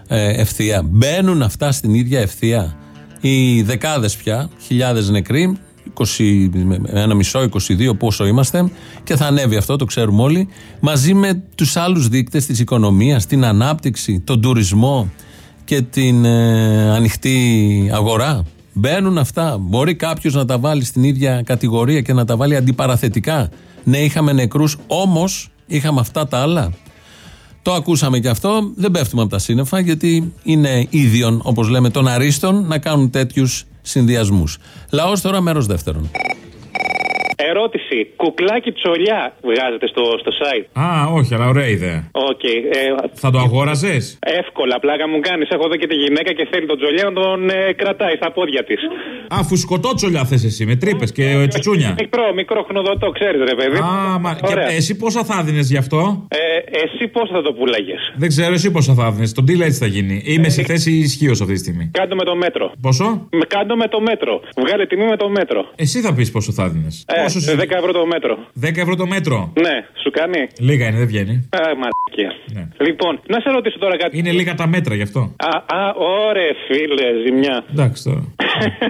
ε, ευθεία. Μπαίνουν αυτά στην ίδια ευθεία. Οι δεκάδες πια, χιλιάδες νεκροί, 20, με ένα μισό, 22 πόσο είμαστε, και θα ανέβει αυτό, το ξέρουμε όλοι, μαζί με τους άλλους δείκτες της οικονομίας, την ανάπτυξη, τον τουρισμό και την ε, ανοιχτή αγορά. Μπαίνουν αυτά. Μπορεί κάποιος να τα βάλει στην ίδια κατηγορία και να τα βάλει αντιπαραθετικά. Ναι, είχαμε νεκρούς, όμως είχαμε αυτά τα άλλα. Το ακούσαμε και αυτό. Δεν πέφτουμε από τα σύννεφα, γιατί είναι ίδιον, όπως λέμε, των αρίστων να κάνουν τέτοιους συνδυασμούς. Λαός τώρα, μέρος δεύτερον. Ερώτηση. Κουκλάκι τσολιά βγάζετε στο, στο site. Α, όχι, αλλά ωραία ιδέα. Οκ. ε, Θα το αγόραζες; Εύκολα, πλάκα μου κάνεις. Έχω εδώ και τη γυναίκα και θέλει τον τσολιά να τον ε, κρατάει στα πόδια της. Α, φουσκωτό τσολιά θες εσύ, με τρύπες και ε, τσιτσούνια. Μικρό, μικρό χνοδοτό, ξέρεις ρε παιδί. Α, μα, και Ωραία. εσύ πόσα θα δίνει γι' αυτό; Ε, εσύ πώ θα το πουλάγες; Δεν ξέρω εσύ πόσα θα δίνει. Τον deal έτσι θα γίνει. Είμαι σε θέση ισχύω αυτή τη στιγμή. Κάντο με το μέτρο. Πόσο; Με κάντο με το μέτρο. Βγάλε τιμή με το μέτρο. Εσύ θα πεις πόσο θα δίνει. Ε, Πόσο σε 10 ευρώ το μέτρο. 10 ευρώ το μέτρο. Ναι, σου κάνει. Λίγα είναι, δεν βγαίνει. Α, μαλακία. Λοιπόν, να σε ρωτήσω τώρα κάτι. Είναι λίγα τα μέτρα γι' αυτό. Α, α, ωραία, φίλε, ζημιά. Εντάξει τώρα.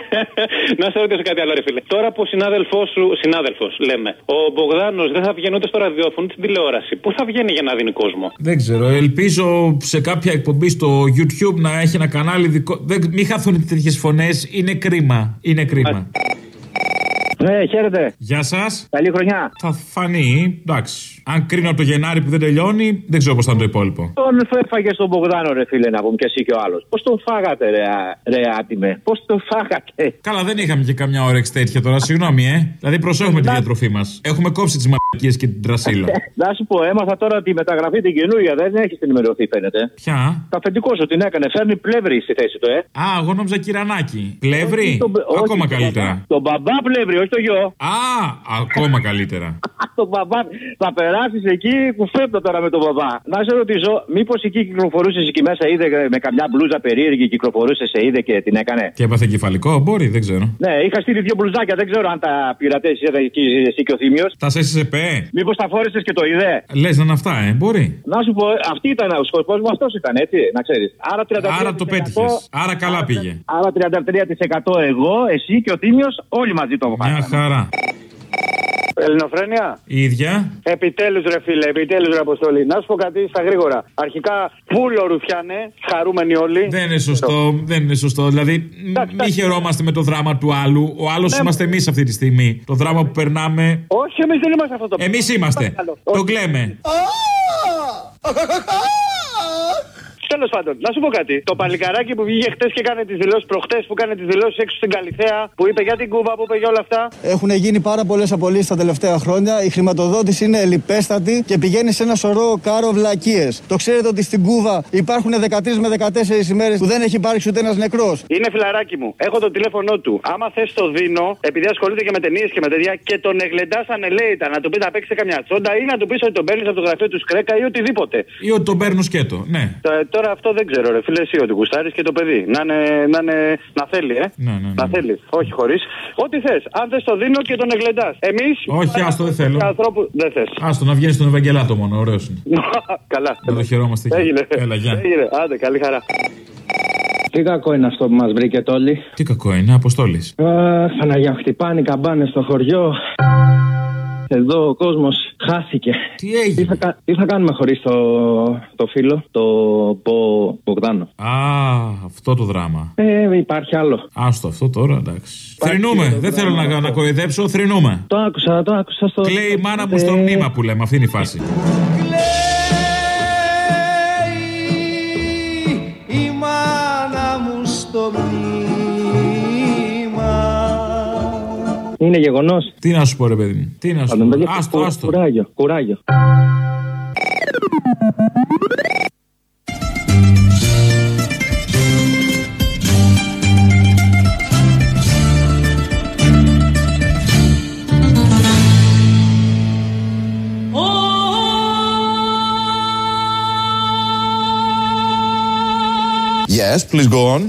να σε ρωτήσω κάτι άλλο, ρε φίλε. Τώρα που ο συνάδελφός σου, συνάδελφος, λέμε, ο Μπογδάνος δεν θα βγαίνει ούτε στο ραδιόφωνο ούτε στην τηλεόραση. Πού θα βγαίνει για να δίνει κόσμο; Δεν ξέρω. Ελπίζω σε κάποια εκπομπή στο YouTube να έχει ένα κανάλι δικό. Δεν, μην χαθούν τέτοιες φωνές. Είναι κρίμα. Είναι κρίμα. Ναι, χαίρετε. Γεια σας. Καλή χρονιά. Θα φανεί. Εντάξει. Αν κρίνω από το Γενάρη που δεν τελειώνει, δεν ξέρω πώς θα είναι το υπόλοιπο. Τον έφαγες στον Μπογδάνο, ρε φίλε, να πούμε και εσύ και ο άλλος. Πώς τον φάγατε, ρε, α- ρε άτιμε; Πώς τον φάγατε; Καλά, δεν είχαμε και καμιά όρεξη τέτοια τώρα. Συγγνώμη, ε. Δηλαδή, προσέχουμε τη διατροφή μας. Έχουμε κόψει τις μαλακίες και την τρασίλα. Να σου πω, έμαθα τώρα τη μεταγραφή την καινούργια. Δεν έχει ενημερωθεί, φαίνεται. Ποια; Το αφεντικό σου την έκανε. Φέρνει πλεύρη στη θέση του, ε. Α, εγώ νόμιζα κυρανάκι. Πλεύρη; τον- όχι Ακόμα τον καλύτερα. μπαμπά. Τον μπαμπά πλεύρη, όχι το γιο. Α, ακόμα καλύτερα. τον μπαμπά. Θα περάσεις εκεί που φεύγω τώρα με τον μπαμπά. Να σε ρωτήσω, μήπως εκεί κυκλοφορούσες εκεί μέσα, είδε με καμιά μπλούζα περίεργη, κυκλοφορούσες, σε είδε και την έκανε; Και έπαθε κεφαλικό, μπορεί, δεν ξέρω. Ναι, είχα στείλει δύο μπλουζάκια, δεν ξέρω αν τα πειρατές εκεί εσύ και ο Θήμιος. Τα σε ΠΕ. Μήπως τα φόρεσες και το είδε; Λες να είναι αυτά, ε, μπορεί. Να σου πω, αυτή ήταν ο σκοπό μου, αυτός ήταν έτσι, να ξέρεις. Άρα 33%. Άρα το πέτυχες. Άρα καλά πήγε. Άρα 33% εγώ, εσύ και ο Θήμιος, όλοι μαζί το Μια αποφάσισαμε. χαρά. Ελληνοφρένια. Η ίδια. Επιτέλους, ρε φίλε, επιτέλους, ρε Αποστολή. Να σου πω κάτι στα γρήγορα. Αρχικά, πούλο ρουφιάνε, χαρούμενοι όλοι. Δεν είναι σωστό, δεν είναι σωστό. Δηλαδή, μ- μη χαιρόμαστε με το δράμα του άλλου. Ο άλλος Ναι. είμαστε εμείς αυτή τη στιγμή. Το δράμα που περνάμε. Όχι, εμείς δεν είμαστε αυτό το Εμείς είμαστε. Το κλαίμε. Τέλος πάντων, να σου πω κάτι. Το παλικαράκι που βγήκε χτες και έκανε τις δηλώσεις προχτές, που έκανε τις δηλώσεις έξω στην Καλιθέα, που είπε για την Κούβα, που είπε για όλα αυτά. Έχουν γίνει πάρα πολλές απολύσεις τα τελευταία χρόνια. Η χρηματοδότηση είναι λιπέστατη και πηγαίνει σε ένα σωρό κάρο βλακίε. Το ξέρετε ότι στην Κούβα υπάρχουν 13 με 14 ημέρες που δεν έχει υπάρξει ούτε ένας νεκρός. Είναι φιλαράκι μου. Έχω το τηλέφωνό του. Άμα θες το δίνω, επειδή ασχολείται και με ταινίες και με τέτοια, και τον εγλεντά ανελέητα να του πει να παίξει καμιά τσόντα ή να του πει ότι τον παίρνεις από το γραφείο του Σκρέκα ή οτιδήποτε. Ή ότι τον παίρνω σκέτο. Ναι. Ε, τώρα αυτό δεν ξέρω, ρε φίλε, εσύ ότι γουστάρεις και το παιδί. Να, είναι, να, είναι, να θέλει, ε. Ναι, ναι, Να θέλει. Όχι χωρίς. Ό,τι θες. Αν θε το δίνω και τον εγλεντά. Εμείς. Όχι, άστο, δεν θέλω. Ανθρώπου... Δεν θες. Άστο να βγαίνει στον Ευαγγελάτο μόνο, ωραίος είναι. Καλά. Να το χαιρόμαστε εκεί. Έγινε. Έλα, γεια. Έγινε. Άντε, καλή χαρά. Τι κακό είναι αυτό που μας βρήκε όλοι. Τι κακό είναι, Αποστόλης. Αχ, Παναγία, χτυπάνε οι καμπάνες στο χωριό. Εδώ ο κόσμος χάθηκε. Τι έγινε; Τι θα, κα- τι θα κάνουμε χωρίς το, το φίλο, το Μπο Μπογδάνο; Α, αυτό το δράμα. Ε, υπάρχει άλλο. Άστο αυτό τώρα, εντάξει. Θρυνούμε. Δεν θέλω να, να κοροϊδέψω, θρυνούμε. Το άκουσα, το άκουσα στο. Κλαίει η μάνα μου στο Ε, μνήμα που λέμε, αυτή είναι η φάση. Είναι γεγονός. Τι να σου πω, ρε παιδί μου. Τι να σου πω. Άστο, άστο. Κουράγιο, κουράγιο. Yes, please go on.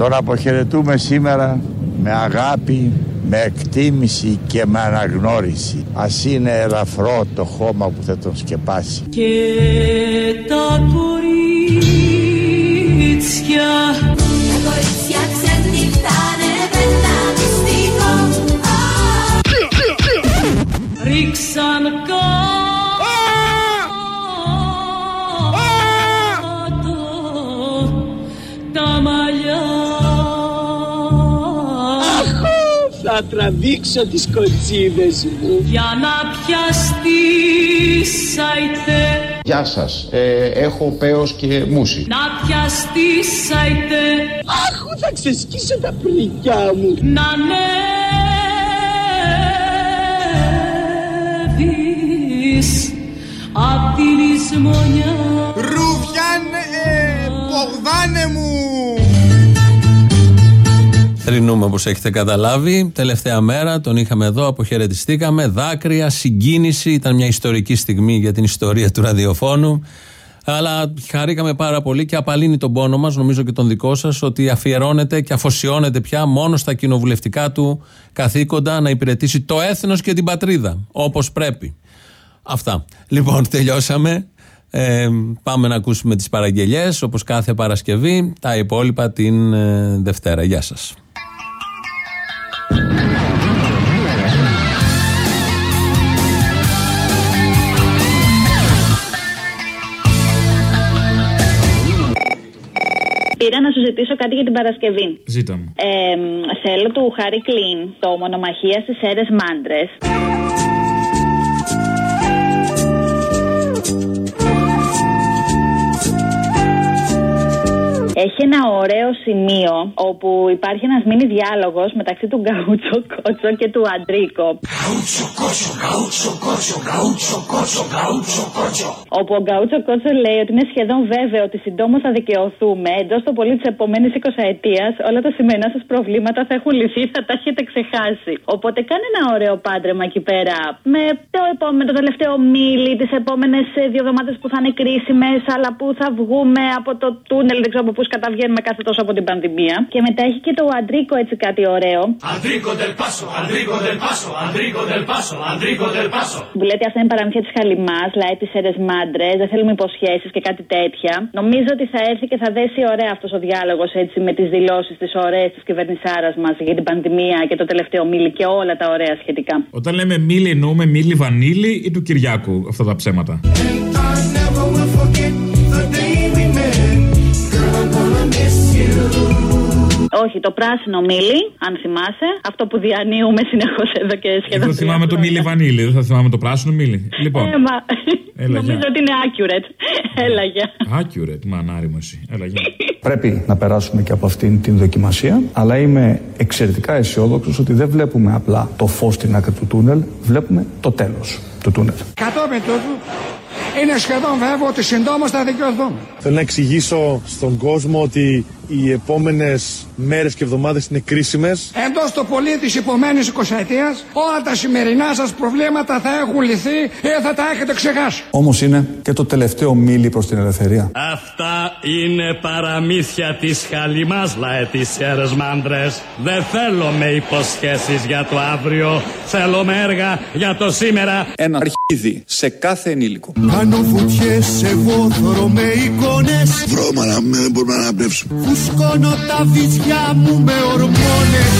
Τον αποχαιρετούμε σήμερα με αγάπη, με εκτίμηση και με αναγνώριση. Ας είναι ελαφρό το χώμα που θα τον σκεπάσει. Και τα κορίτσια Τα κορίτσια ξενυχτάνε πετάνε στίχο Ρίξαν κάτω να τραβήξω τις κοτσίδες μου. Για να πιαστείς αϊτέ Γεια σας, ε, έχω πέος και μουσι. Να πιαστείς αϊτέ Αχ, θα ξεσκίσω τα πρικιά μου. Να ανέβεις απ' τη λησμονιά Ρουβιάνε, Μπογδάνε μου. Θρυνούμε όπως έχετε καταλάβει. Τελευταία μέρα τον είχαμε εδώ, αποχαιρετιστήκαμε. Δάκρυα, συγκίνηση. Ήταν μια ιστορική στιγμή για την ιστορία του ραδιοφώνου. Αλλά χαρήκαμε πάρα πολύ και απαλύνει τον πόνο μας, νομίζω και τον δικό σας, ότι αφιερώνεται και αφοσιώνεται πια μόνο στα κοινοβουλευτικά του καθήκοντα να υπηρετήσει το έθνος και την πατρίδα. Όπως πρέπει. Αυτά. Λοιπόν, τελειώσαμε. Ε, πάμε να ακούσουμε τις παραγγελίες όπως κάθε Παρασκευή τα υπόλοιπα την ε, Δευτέρα Γεια σας Πήρα να σου ζητήσω κάτι για την Παρασκευή. Ζήτα μου. Ε, θέλω του Χάρη Κλίν το μονομαχία στις αίρες μάντρες. Έχει ένα ωραίο σημείο όπου υπάρχει ένας μήνυ διάλογος μεταξύ του Γκαούτσο Κότσο και του Αντρίκο. Γκαούτσο κότσο, γκαούτσο κότσο, γκαούτσο κότσο, γκαούτσο κότσο. Όπου ο Γκαούτσο Κότσο λέει ότι είναι σχεδόν βέβαιο ότι συντόμως θα δικαιωθούμε εντός το πολύ της επόμενης 20 ετία. Όλα τα σημερινά σας προβλήματα θα έχουν λυθεί, θα τα έχετε ξεχάσει. Οπότε κάνε ένα ωραίο πάντρεμα εκεί πέρα με το επόμενο, το τελευταίο μίλι, τις επόμενες δύο εβδομάδες που θα είναι κρίσιμες, αλλά που θα βγούμε από το τούνελ, δεν ξέρω από πού καταβγαίνουμε κάθε τόσο από την πανδημία. Και μετά έχει και το Αντρίκο έτσι κάτι ωραίο. Αντρίκο del Paso, Αντρίκο del Paso, Αντρίκο del Paso, Αντρίκο del Paso. Που λέτε αυτά είναι παραμύθια της Χαλιμάς, λαέ τη αίρε μάντρες, δεν θέλουμε υποσχέσεις και κάτι τέτοια. Νομίζω ότι θα έρθει και θα δέσει ωραία αυτός ο διάλογος έτσι με τις δηλώσεις τη ωραίες της κυβερνησάρας μας για την πανδημία και το τελευταίο μίλη και όλα τα ωραία σχετικά. Όταν λέμε μίλη εννοούμε μίλη βανίλη ή του Κυριάκου αυτά τα ψέματα; Όχι, το πράσινο μίλι, αν θυμάσαι. Αυτό που διανύουμε συνεχώς εδώ και σχεδόν. Εγώ θυμάμαι το μίλι βανίλι, δεν θα θυμάμαι το πράσινο μίλι. Λοιπόν. Ε, μα... Έλα, Νομίζω γεια. ότι είναι accurate. Έλα, γεια. Accurate, μανάρι μου εσύ. Έλα, γεια. Πρέπει να περάσουμε και από αυτήν την δοκιμασία, αλλά είμαι εξαιρετικά αισιόδοξος ότι δεν βλέπουμε απλά το φως στην άκρη του τούνελ, βλέπουμε το τέλος του τούνελ. Κατόπιν τούτου είναι σχεδόν βέβαιο ότι συντόμως θα δικαιωθούμε. Θέλω να εξηγήσω στον κόσμο ότι οι επόμενες μέρες και εβδομάδες είναι κρίσιμες. Εντός το πολύ της επόμενη 20 ετία, όλα τα σημερινά σας προβλήματα θα έχουν λυθεί ή θα τα έχετε ξεχάσει. Όμως είναι και το τελευταίο μίλι προς την ελευθερία. Αυτά είναι παραμύθια της χαλιμάς λαέ της αίρες μάντρες. Δεν θέλω με υποσχέσεις για το αύριο. Θέλω με έργα για το σήμερα. Ένα αρχίδι σε κάθε ενήλικο. Κάνω βουτιές σε βόθρο με εικόνες Βρώμα να μην μπορούμε να αναπνεύσουμε. Φουσκώνω τα βυζιά μου με ορμόνες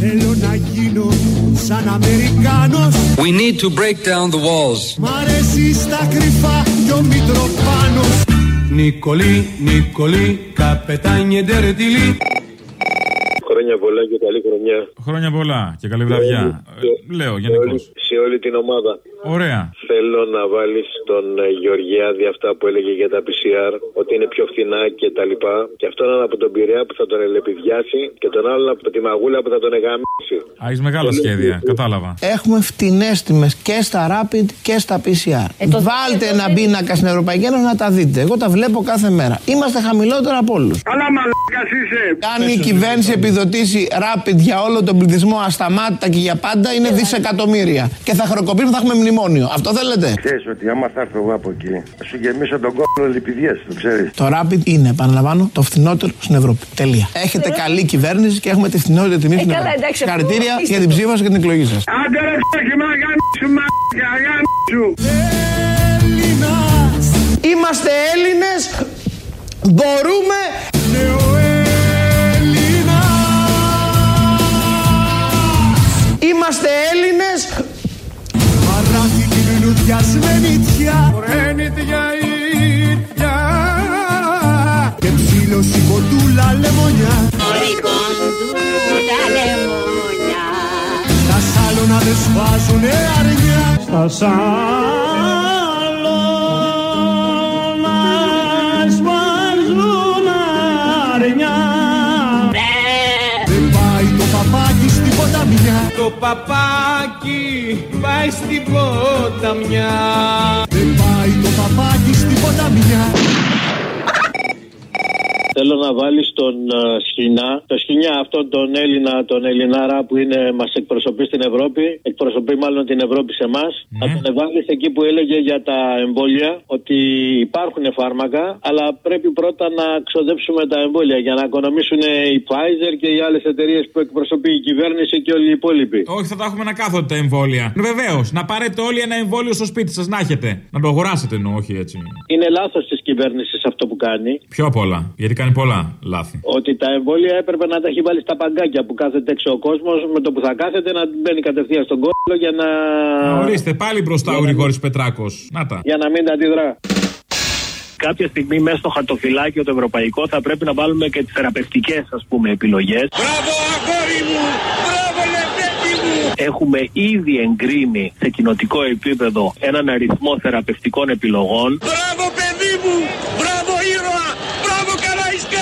Θέλω να γίνω σαν Αμερικάνος We need to break down the walls. Μ' αρέσει στα κρυφά κι ο Μητροπάνος Νικολή, Νικολή, καπετάνιε ντερτιλί. Χρόνια πολλά και καλή χρονιά. Χρόνια πολλά και καλή βραδιά. Ε, Λέω γενικώς. Σε όλη την ομάδα. Ωραία. Θέλω να βάλεις τον ε, Γεωργιάδη αυτά που έλεγε για τα PCR, ότι είναι πιο φθηνά και τα λοιπά. Και αυτόν από τον Πειραιά που θα τον ελεπιδιάσει και τον άλλον από τη Μαγούλα που θα τον εγαμίσει. Α, έχεις μεγάλα σχέδια, κατάλαβα. Έχουμε φτηνές τιμές και στα Rapid και στα PCR. Βάλτε ένα πίνακα στην Ευρωπαϊκή Ένωση να τα δείτε. Εγώ τα βλέπω κάθε μέρα. Είμαστε χαμηλότερα από όλους. Καλά μαλάκα είσαι. Αν η κυβέρνηση επιδοτήσει Rapid για όλο τον πληθυσμό ασταμάτητα και για πάντα είναι δισεκατομμύρια. Και θα χρεοκοπήσουμε, θα έχουμε μνημόνιο. Αυτό θέλετε; Ξέρεις ότι άμα θα έρθω εγώ από εκεί, θα σου γεμίσω τον κόλλο λιπηδιές, το ξέρεις. Το Rapid είναι, επαναλαμβάνω, το φθηνότερο στην Ευρώπη. Τελεία. Έχετε καλή κυβέρνηση και έχουμε τη φθηνότερη τιμή στην Ε, καλά, Ευρώπη. εντάξει, αφού Συγχαρητήρια είστε- για την ψήφα σας και την εκλογή σας. Άντε ρε ψέχη μα γάμισου μαλάκα, γάμισου. Είμαστε Έλληνες, μπορούμε Είμαστε πιασμένη τιά Ρένει τιά ίδια. Και ψήλωση κοντούλα λεμονιά. Μωρή κοντούλα λεμονιά. Τα σάλωνα δε σφάζουνε αρνιά. Στα σάλωνα Το παπάκι πάει στην ποταμιά. Δεν πάει το παπάκι στην ποταμιά Θέλω να βάλεις τον ε, Σχοινά, το Σχοινιά αυτόν τον Έλληνα, τον Ελληνάρα που είναι, μας εκπροσωπεί στην Ευρώπη, εκπροσωπεί μάλλον την Ευρώπη σε εμάς. Να τον βάλεις εκεί που έλεγε για τα εμβόλια ότι υπάρχουν φάρμακα, αλλά πρέπει πρώτα να ξοδέψουμε τα εμβόλια για να οικονομήσουν η Pfizer και οι άλλες εταιρείες που εκπροσωπεί η κυβέρνηση και όλοι οι υπόλοιποι. Όχι, θα τα έχουμε να κάθονται τα εμβόλια. Βεβαίως, να πάρετε όλοι ένα εμβόλιο στο σπίτι σας, να έχετε. Να το αγοράσετε εννοώ, όχι έτσι. Είναι λάθος της κυβέρνησης αυτό που κάνει. Πιο απ' όλα. Γιατί κάνει πολλά λάθη. Ότι τα εμβόλια έπρεπε να τα έχει βάλει στα παγκάκια που κάθεται έξω ο κόσμος με το που θα κάθεται να μπαίνει κατευθείαν στον κόλλο για να. Ορίστε, πάλι μπροστά ο Γρηγόρης Πετράκος. Να τα. για να μην τα αντιδρά. Κάποια στιγμή μέσα στο χαρτοφυλάκιο το ευρωπαϊκό θα πρέπει να βάλουμε και τις θεραπευτικές ας πούμε επιλογές. Μπράβο αγόρι μου! Μπράβο λεφτέκι μου! Έχουμε ήδη εγκρίνει σε κοινοτικό επίπεδο έναν αριθμό θεραπευτικών επιλογών. Μπράβο παιδί μου! Μπράβο ήρωα! Μπράβο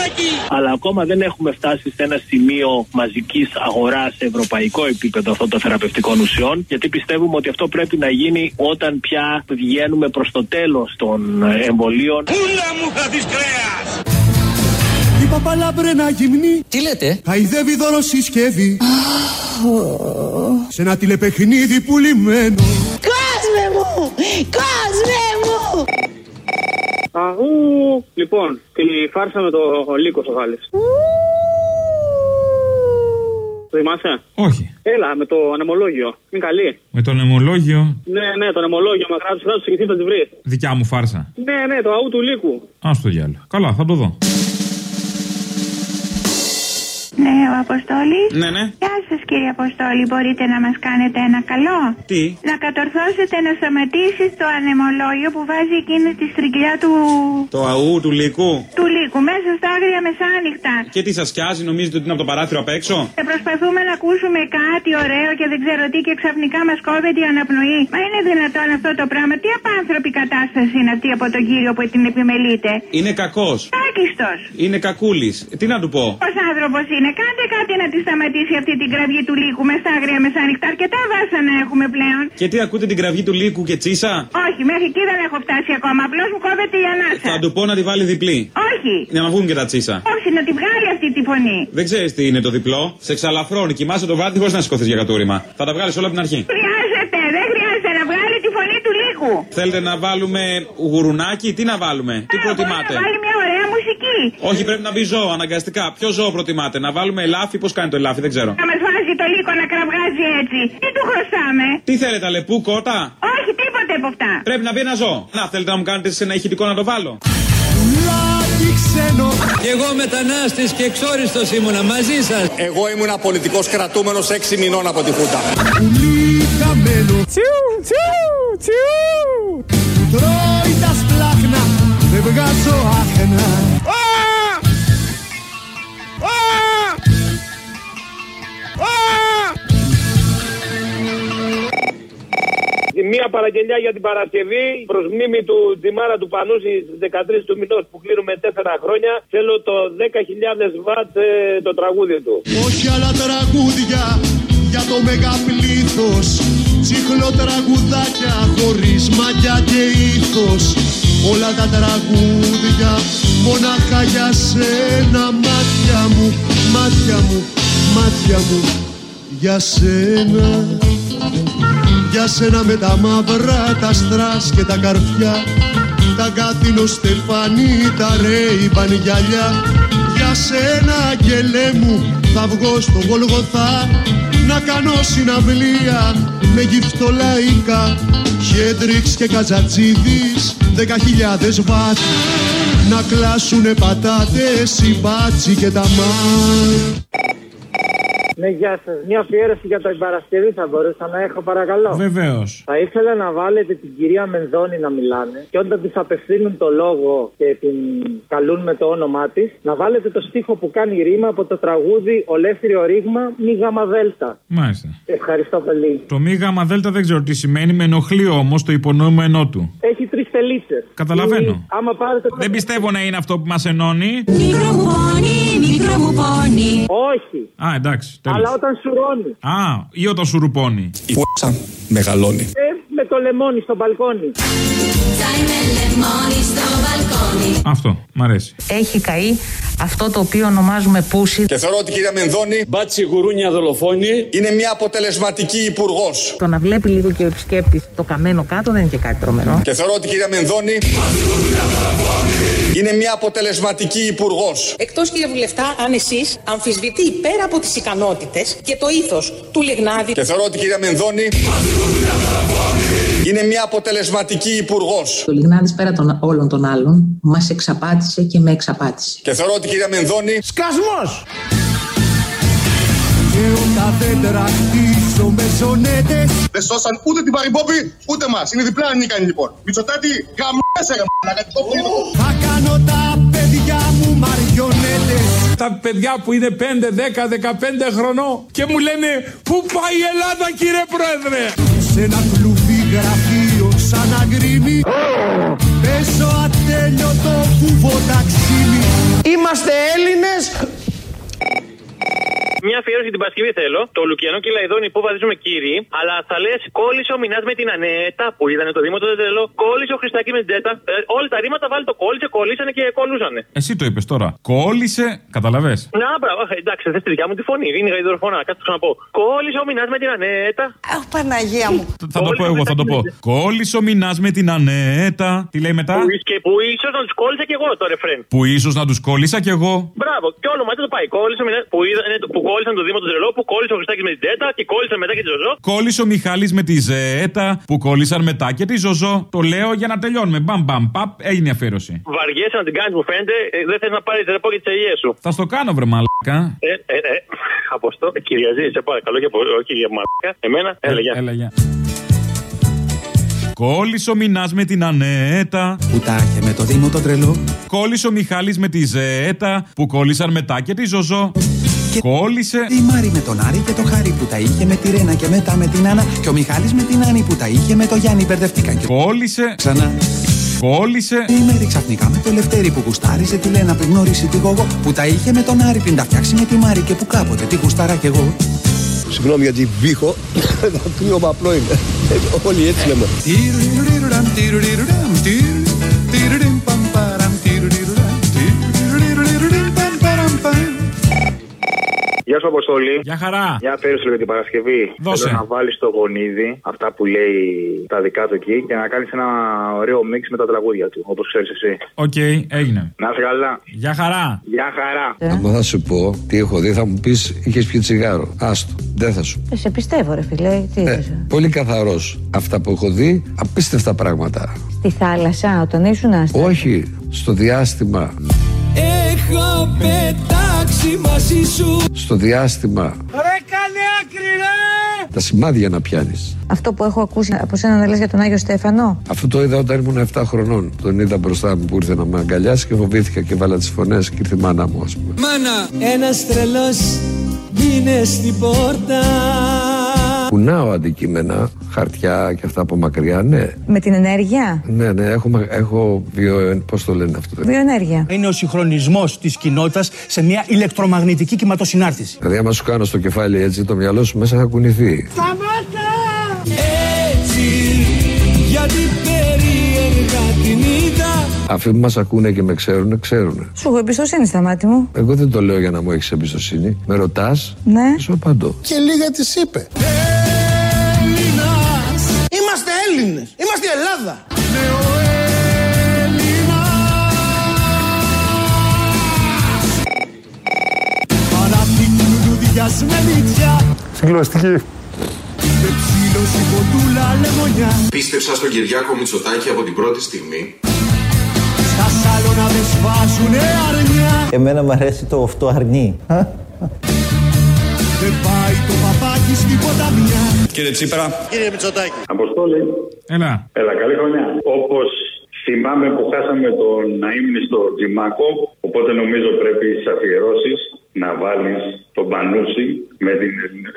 Καραϊσκάκη! Αλλά ακόμα δεν έχουμε φτάσει σε ένα σημείο μαζικής αγοράς σε ευρωπαϊκό επίπεδο αυτών των θεραπευτικών ουσιών. Γιατί πιστεύουμε ότι αυτό πρέπει να γίνει όταν πια βγαίνουμε προς το τέλος των ε, εμβολίων. Πούλα μου θα της κρέας! Η παπαλαμπρένα γυμνή Τι λέτε; Χαϊδεύει δώρο συσκευή Σε ένα τηλεπαιχνίδι πουλημένο Κόσμε μου! Κόσμε μου! Αγού, λοιπόν, τη φάρσα με το λύκο στο βάλεις. Το θυμάσαι; Όχι. Έλα, με το ανεμολόγιο. Είναι καλή. Με το νεμολόγιο, Ναι, ναι, το ανεμολόγιο. Μα κράτο κράτο συγκριθεί θα τη βρεις. δικιά μου φάρσα. Ναι, ναι, το αού του λύκου. Α το διάλογο. Καλά, θα το δω. Ναι, ο Αποστόλης. Ναι, ναι. Γεια σας, κύριε Αποστόλη. Μπορείτε να μας κάνετε ένα καλό; Τι; Να κατορθώσετε να σταματήσεις το ανεμολόγιο που βάζει εκείνη τη στριγκλιά του. Το αού του λύκου. του λύκου μέσα στα άγρια μεσάνυχτα. Και τι σας σκιάζει, νομίζετε ότι είναι από το παράθυρο απ' έξω; Και προσπαθούμε να ακούσουμε κάτι ωραίο και δεν ξέρω τι και ξαφνικά μας κόβεται η αναπνοή. Μα είναι δυνατόν αυτό το πράγμα; Τι απάνθρωπη κατάσταση είναι αυτή από τον κύριο που την επιμελείται. Είναι κακός. Άκιστος. Είναι κακούλης. Τι να του πω; Πώς άνθρωπος είναι. Κάντε κάτι να τη σταματήσει αυτή την κραυγή του λύκου με στα άγρια μεσάνυχτα. Αρκετά βάσανα έχουμε πλέον. Και τι ακούτε την κραυγή του λύκου και τσίσα; Όχι, μέχρι εκεί δεν έχω φτάσει ακόμα. Απλώς μου κόβεται η ανάσα. Θα του πω να τη βάλει διπλή. Όχι. Για να βγουν και τα τσίσα. Όχι, να τη βγάλει αυτή τη φωνή. Δεν ξέρεις τι είναι το διπλό. Σε ξαλαφρώνει. Κοιμάσαι το βράδυ χωρίς να σηκωθείς για κατούριμα. Θα τα βγάλεις όλα από την αρχή. Χρειάζεται, δεν χρειάζεται να βγάλει τη φωνή του λύκου. Θέλετε να βάλουμε γουρουνάκι, τι να βάλουμε, τι προτιμάτε. Να βάλει μια ωραία μουσική. Όχι, πρέπει να μπει ζώο αναγκαστικά. Ποιο ζώο προτιμάτε, να βάλουμε ελάφι, πώς κάνει το ελάφι, δεν ξέρω. Να μας βάζει το λύκο να κραυγάζει έτσι. Τι του χρωστάμε. Τι θέλετε, αλεπού, κότα; Όχι, τίποτε από αυτά. Πρέπει να μπει ένα ζώο. Να, θέλετε να μου κάνετε σε ένα ηχητικό να το βάλω; Λάκι ξένο Κι εγώ μετανάστης και εξόριστος ήμουνα μαζί σας. Εγώ ήμουν πολιτικός κρατούμενος 6 μηνών από τη Χούτα. Πουλί χαμένο Τσιου, τσιου, τσιου. Τρώει τα σπλάχνα Δεν βγάζω άχνα Α! Α! Α! Μία παραγγελιά για την Παρασκευή προς μνήμη του Τζιμάρα του Πανούση στις 13 του μηνός που κλείνουμε 4 χρόνια. Θέλω το 10.000 βατ ε, το τραγούδι του. Όχι άλλα τραγούδια για το μεγαπλήθος Τσίχλο τραγουδάκια χωρίς μαγιά και ήθος Όλα τα τραγούδια μονάχα για σένα Μάτια μου, μάτια μου, μάτια μου. Για σένα Για σένα με τα μαύρα, τα στρας και τα καρφιά Τα γκάθινο στεφάνι, τα ρέιμπαν γυαλιά Για σένα αγγελέ μου. Θα βγω στο Γολγοθά να κάνω συναυλία με γυφτολαϊκά Χέντριξ και Καζατζίδης δέκα χιλιάδες βάτ. Να κλάσουνε πατάτες οι μπάτσι και τα μάτ Ναι, γεια σας. Μια αφιέρωση για την Παρασκευή θα μπορούσα να έχω, παρακαλώ. Βεβαίως. Θα ήθελα να βάλετε την κυρία Μενδώνη να μιλάνε και όταν της απευθύνουν το λόγο και την καλούν με το όνομά της, να βάλετε το στίχο που κάνει ρήμα από το τραγούδι Ολέθριο Ρήγμα Μη Γάμα Δέλτα. Μάλιστα. Ευχαριστώ πολύ. Το μη γάμα δέλτα δεν ξέρω τι σημαίνει, με ενοχλεί όμως το υπονοούμενό του. Έχει τρεις τελίτσες. Καταλαβαίνω. Άμα πάρετε. Δεν πιστεύω να είναι αυτό που μας ενώνει. Μικρό μου πόνι, μικρό μου πόνι. Όχι. Α, εντάξει. Τέλος. Αλλά όταν σουρώνεις. Α, ή όταν σου ρουπώνει. Η π***α μεγαλώνει. Ε, με το λεμόνι στο μπαλκόνι. Τσάι με λεμόνι στο μπαλκόνι. Αυτό, μ' αρέσει. Έχει καεί αυτό το οποίο ονομάζουμε πούσι. Και θεωρώ ότι η κυρία Μενδώνη Μπάτσι γουρούνια δολοφόνη. είναι μια αποτελεσματική υπουργός. Το να βλέπει λίγο και ο επισκέπτης το καμένο κάτω δεν είναι και κάτι τρομερό. Και θεωρώ ότι η κυρία Μενδώνη είναι μια αποτελεσματική υπουργός. Εκτός κύριε Βουλευτά, αν εσείς αμφισβητεί πέρα από τις ικανότητες και το ήθος του Λιγνάδη. Και θεωρώ ότι η κυρία Μενδώνη είναι μια αποτελεσματική υπουργός. Ο Λιγνάδης πέρα των όλων των άλλων μας εξαπάτησε και με εξαπάτησε. Και θεωρώ ότι η κυρία Μενδώνη Σκασμός! Και όταν δεν τρακτήσω με ζωνέτες Δεν σώσαν ούτε την Παρυμπόπη ούτε μας. Είναι διπλά ανίκανοι λοιπόν. Μητσοτάτη, γαμμέσαι γαμμένα. Κάτι το πλήρω. Θα κάνω τα παιδιά μου μαριονέτες Τα παιδιά που είναι 5, 10, 15 χρονών και μου λένε Πού πάει η Ελλάδα κύριε Πρόεδρε; Σε ένα κλουβί γραφείο σαν αγκρίμι Πέσω ατέλειωτο κουβό ταξίμι Είμαστε Έλληνες Μια αφιέρωση για την Παρασκευή θέλω. Το Λουκιανό και η Λαϊδόνη που βαδίζουμε κύριοι. Αλλά θα λες κόλλησε ο Μινάς με την Ανέτα που είδανε το Δήμο το τρελό. Κόλλησε ο Χριστάκη με την Τζέτα. Ε, όλα τα ρήματα βάλει το κόλλησε, κολλήσανε και κολλούσανε. Εσύ το είπες τώρα. Κόλλησε, καταλαβέ. Να, μπράβο, ε, εντάξει, θες τη δικιά μου τη φωνή. Είναι η γαϊδορφωνά, κάτι το ξαναπώ. Κόλλησε ο Μινάς με την Ανέτα. Αχ, Παναγία μου. Θα το πω εγώ, θα το πω. Κόλλησε ο Μινάς με την Ανέτα. Τι λέει μετά; Που, και που ίσως να τους κόλλησα κι εγώ το ρεφρέν. Που ίσως να τους κόλλησα κι εγώ. Μπράβο, και όλο μαζί το πάει. Κόλλησε ο Μινάς, που, είδανε, που κόλλησαν το Δήμο του Τρελό, που κόλλησε ο Χριστάκης με την Τζέτα και κόλλησαν μετά και τη Ζωζό. Κόλλησε ο Μιχάλης με τη Ζέτα που κόλλησαν μετά και τη Ζωζό. Το λέω για να τελειώνουμε. Μπαμ, μπαμ, παπ, έγινε η αφιέρωση. Βαριέσαι να την κάνεις, μου φαίνεται. Ε, δεν θες να πάρεις ρεπό και τις ελιές σου. Θα στο κάνω, βρε μαλάκα. Ε, ε, ε, αποστό, ε, κυριαζή, σε παρακαλώ, για, πο- όχι για μαλάκα. Εμένα, έλα, γεια. Έλα, γεια. Κόλλησε ο Μινάς με την Ανέτα. Που τα είχε με το Δήμο τον τρελό. Κόλλησε ο Μιχάλης με τη Ζέτα που κόλλησαν μετά και τη Ζωζό. Κόλλησε. Η Μάρη με τον Άρη και το Χάρη που τα είχε με τη Ρένα και μετά με την Άννα. Και ο Μιχάλης με την Άννη που τα είχε με το Γιάννη μπερδευτήκαν και Κόλλησε. ξανά. Κόλλησε. Η Μέρη ξαφνικά με το Λευτέρη που γουστάριζε τη Λένα πριν γνωρίσει τη Γογό. Που τα είχε με τον Άρη πριν τα φτιάξει με τη Μάρη και που κάποτε τη γουστάρα κι εγώ. Συγγνώμη για την βήχο, το κλείωμα απλό είναι. Ε, Όλοι έτσι λέμε. Γεια σου, Αποστολή. Γεια χαρά. Μια αφιέρωση για την Παρασκευή. Δώσε. Θέλω να βάλεις το γονίδι αυτά που λέει τα δικά του εκεί και να κάνεις ένα ωραίο mix με τα τραγούδια του, όπως ξέρεις εσύ. Οκ, έγινε. Να είσαι καλά. Γεια χαρά. Γεια χαρά. Αν θα σου πω τι έχω δει, θα μου πεις είχες πιει τσιγάρο. Άστο, δεν θα σου πω. Ε, σε πιστεύω, ρε φίλε. Τι Ε, πολύ καθαρός. Αυτά που έχω δει, απίστευτα πράγματα. Στη θάλασσα, όταν ήσουν άστα. Όχι, στο διάστημα. Έχω πετάξει μαζί σου. Στο διάστημα. Ρε κάνε άκρη ρε. Τα σημάδια να πιάνεις. Αυτό που έχω ακούσει από σένα να λες για τον Άγιο Στέφανο; Αυτό το είδα όταν ήμουν 7 χρονών. Τον είδα μπροστά μου που ήρθε να με αγκαλιάσει και φοβήθηκα και βάλα τις φωνές και ήρθε η μάνα μου, ας πούμε. Μάνα. Ένας τρελός είναι στην πόρτα. Κουνάω αντικείμενα, χαρτιά και αυτά από μακριά, ναι. Με την ενέργεια; Ναι, ναι, έχω, μα- έχω βιο... Πώς το λένε αυτό. Βιοενέργεια. Είναι ο συγχρονισμός της κοινότητας σε μια ηλεκτρομαγνητική κυματοσυνάρτηση. Δηλαδή, άμα σου κάνω στο κεφάλι έτσι, το μυαλό σου μέσα θα κουνηθεί. Σταμάτα. Έτσι. Γιατί περίεργα την είδα. Αυτοί που μας ακούνε και με ξέρουν, ξέρουν. Σου έχω εμπιστοσύνη στα μάτια μου. Εγώ δεν το λέω για να μου έχεις εμπιστοσύνη. Με ρωτάς, Ναι. σου απαντώ. Και λίγα της είπε. Είμαστε Έλληνες. Είμαστε η Ελλάδα. Παράπτυ λουλούδια σμελίτσια Συγκλωστική. Με ψήλωση κοντούλα λεμονιά Πίστεψα στον Κυριάκο Μητσοτάκη από την πρώτη στιγμή. Στα σάλωνα δεν σβάζουνε αρνιά Εμένα μου αρέσει το αυτό αρνί. Παπάκι στην ποταμιά Κύριε Τσίπρα. Κύριε Μητσοτάκη. Αποστόλη. Έλα. Έλα, καλή χρονιά. Όπως θυμάμαι που χάσαμε τον Ναΐμνη στο Τζιμάκο, οπότε νομίζω πρέπει στις αφιερώσεις να βάλεις τον Πανούση με την,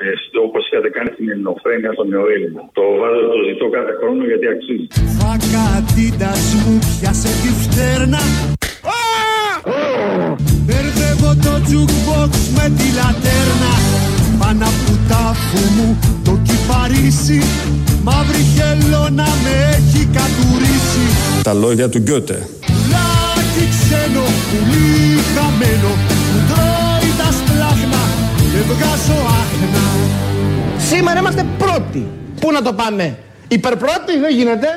ε, όπως είχατε κάνει στην ελληνοφρένεια των νεοέλληνα. Το βάζω, το ζητώ κάθε χρόνο γιατί αξίζει. Φακατίτας μου πιάσε τη φτέρνα Μπερδεύω το jukebox με τη λατέρνα Πάνω από του τάφου μου το κυπαρίσι Μαύρη χελώνα με έχει κατουρίσει Τα λόγια του Γκιώτε. Πουλάκι ξένο, πουλί χαμένο Που τρώει τα σπλάχνα και βγάζω άχνα Σήμερα είμαστε πρώτοι. Πού να το πάμε; Υπερπρώτη δεν γίνεται.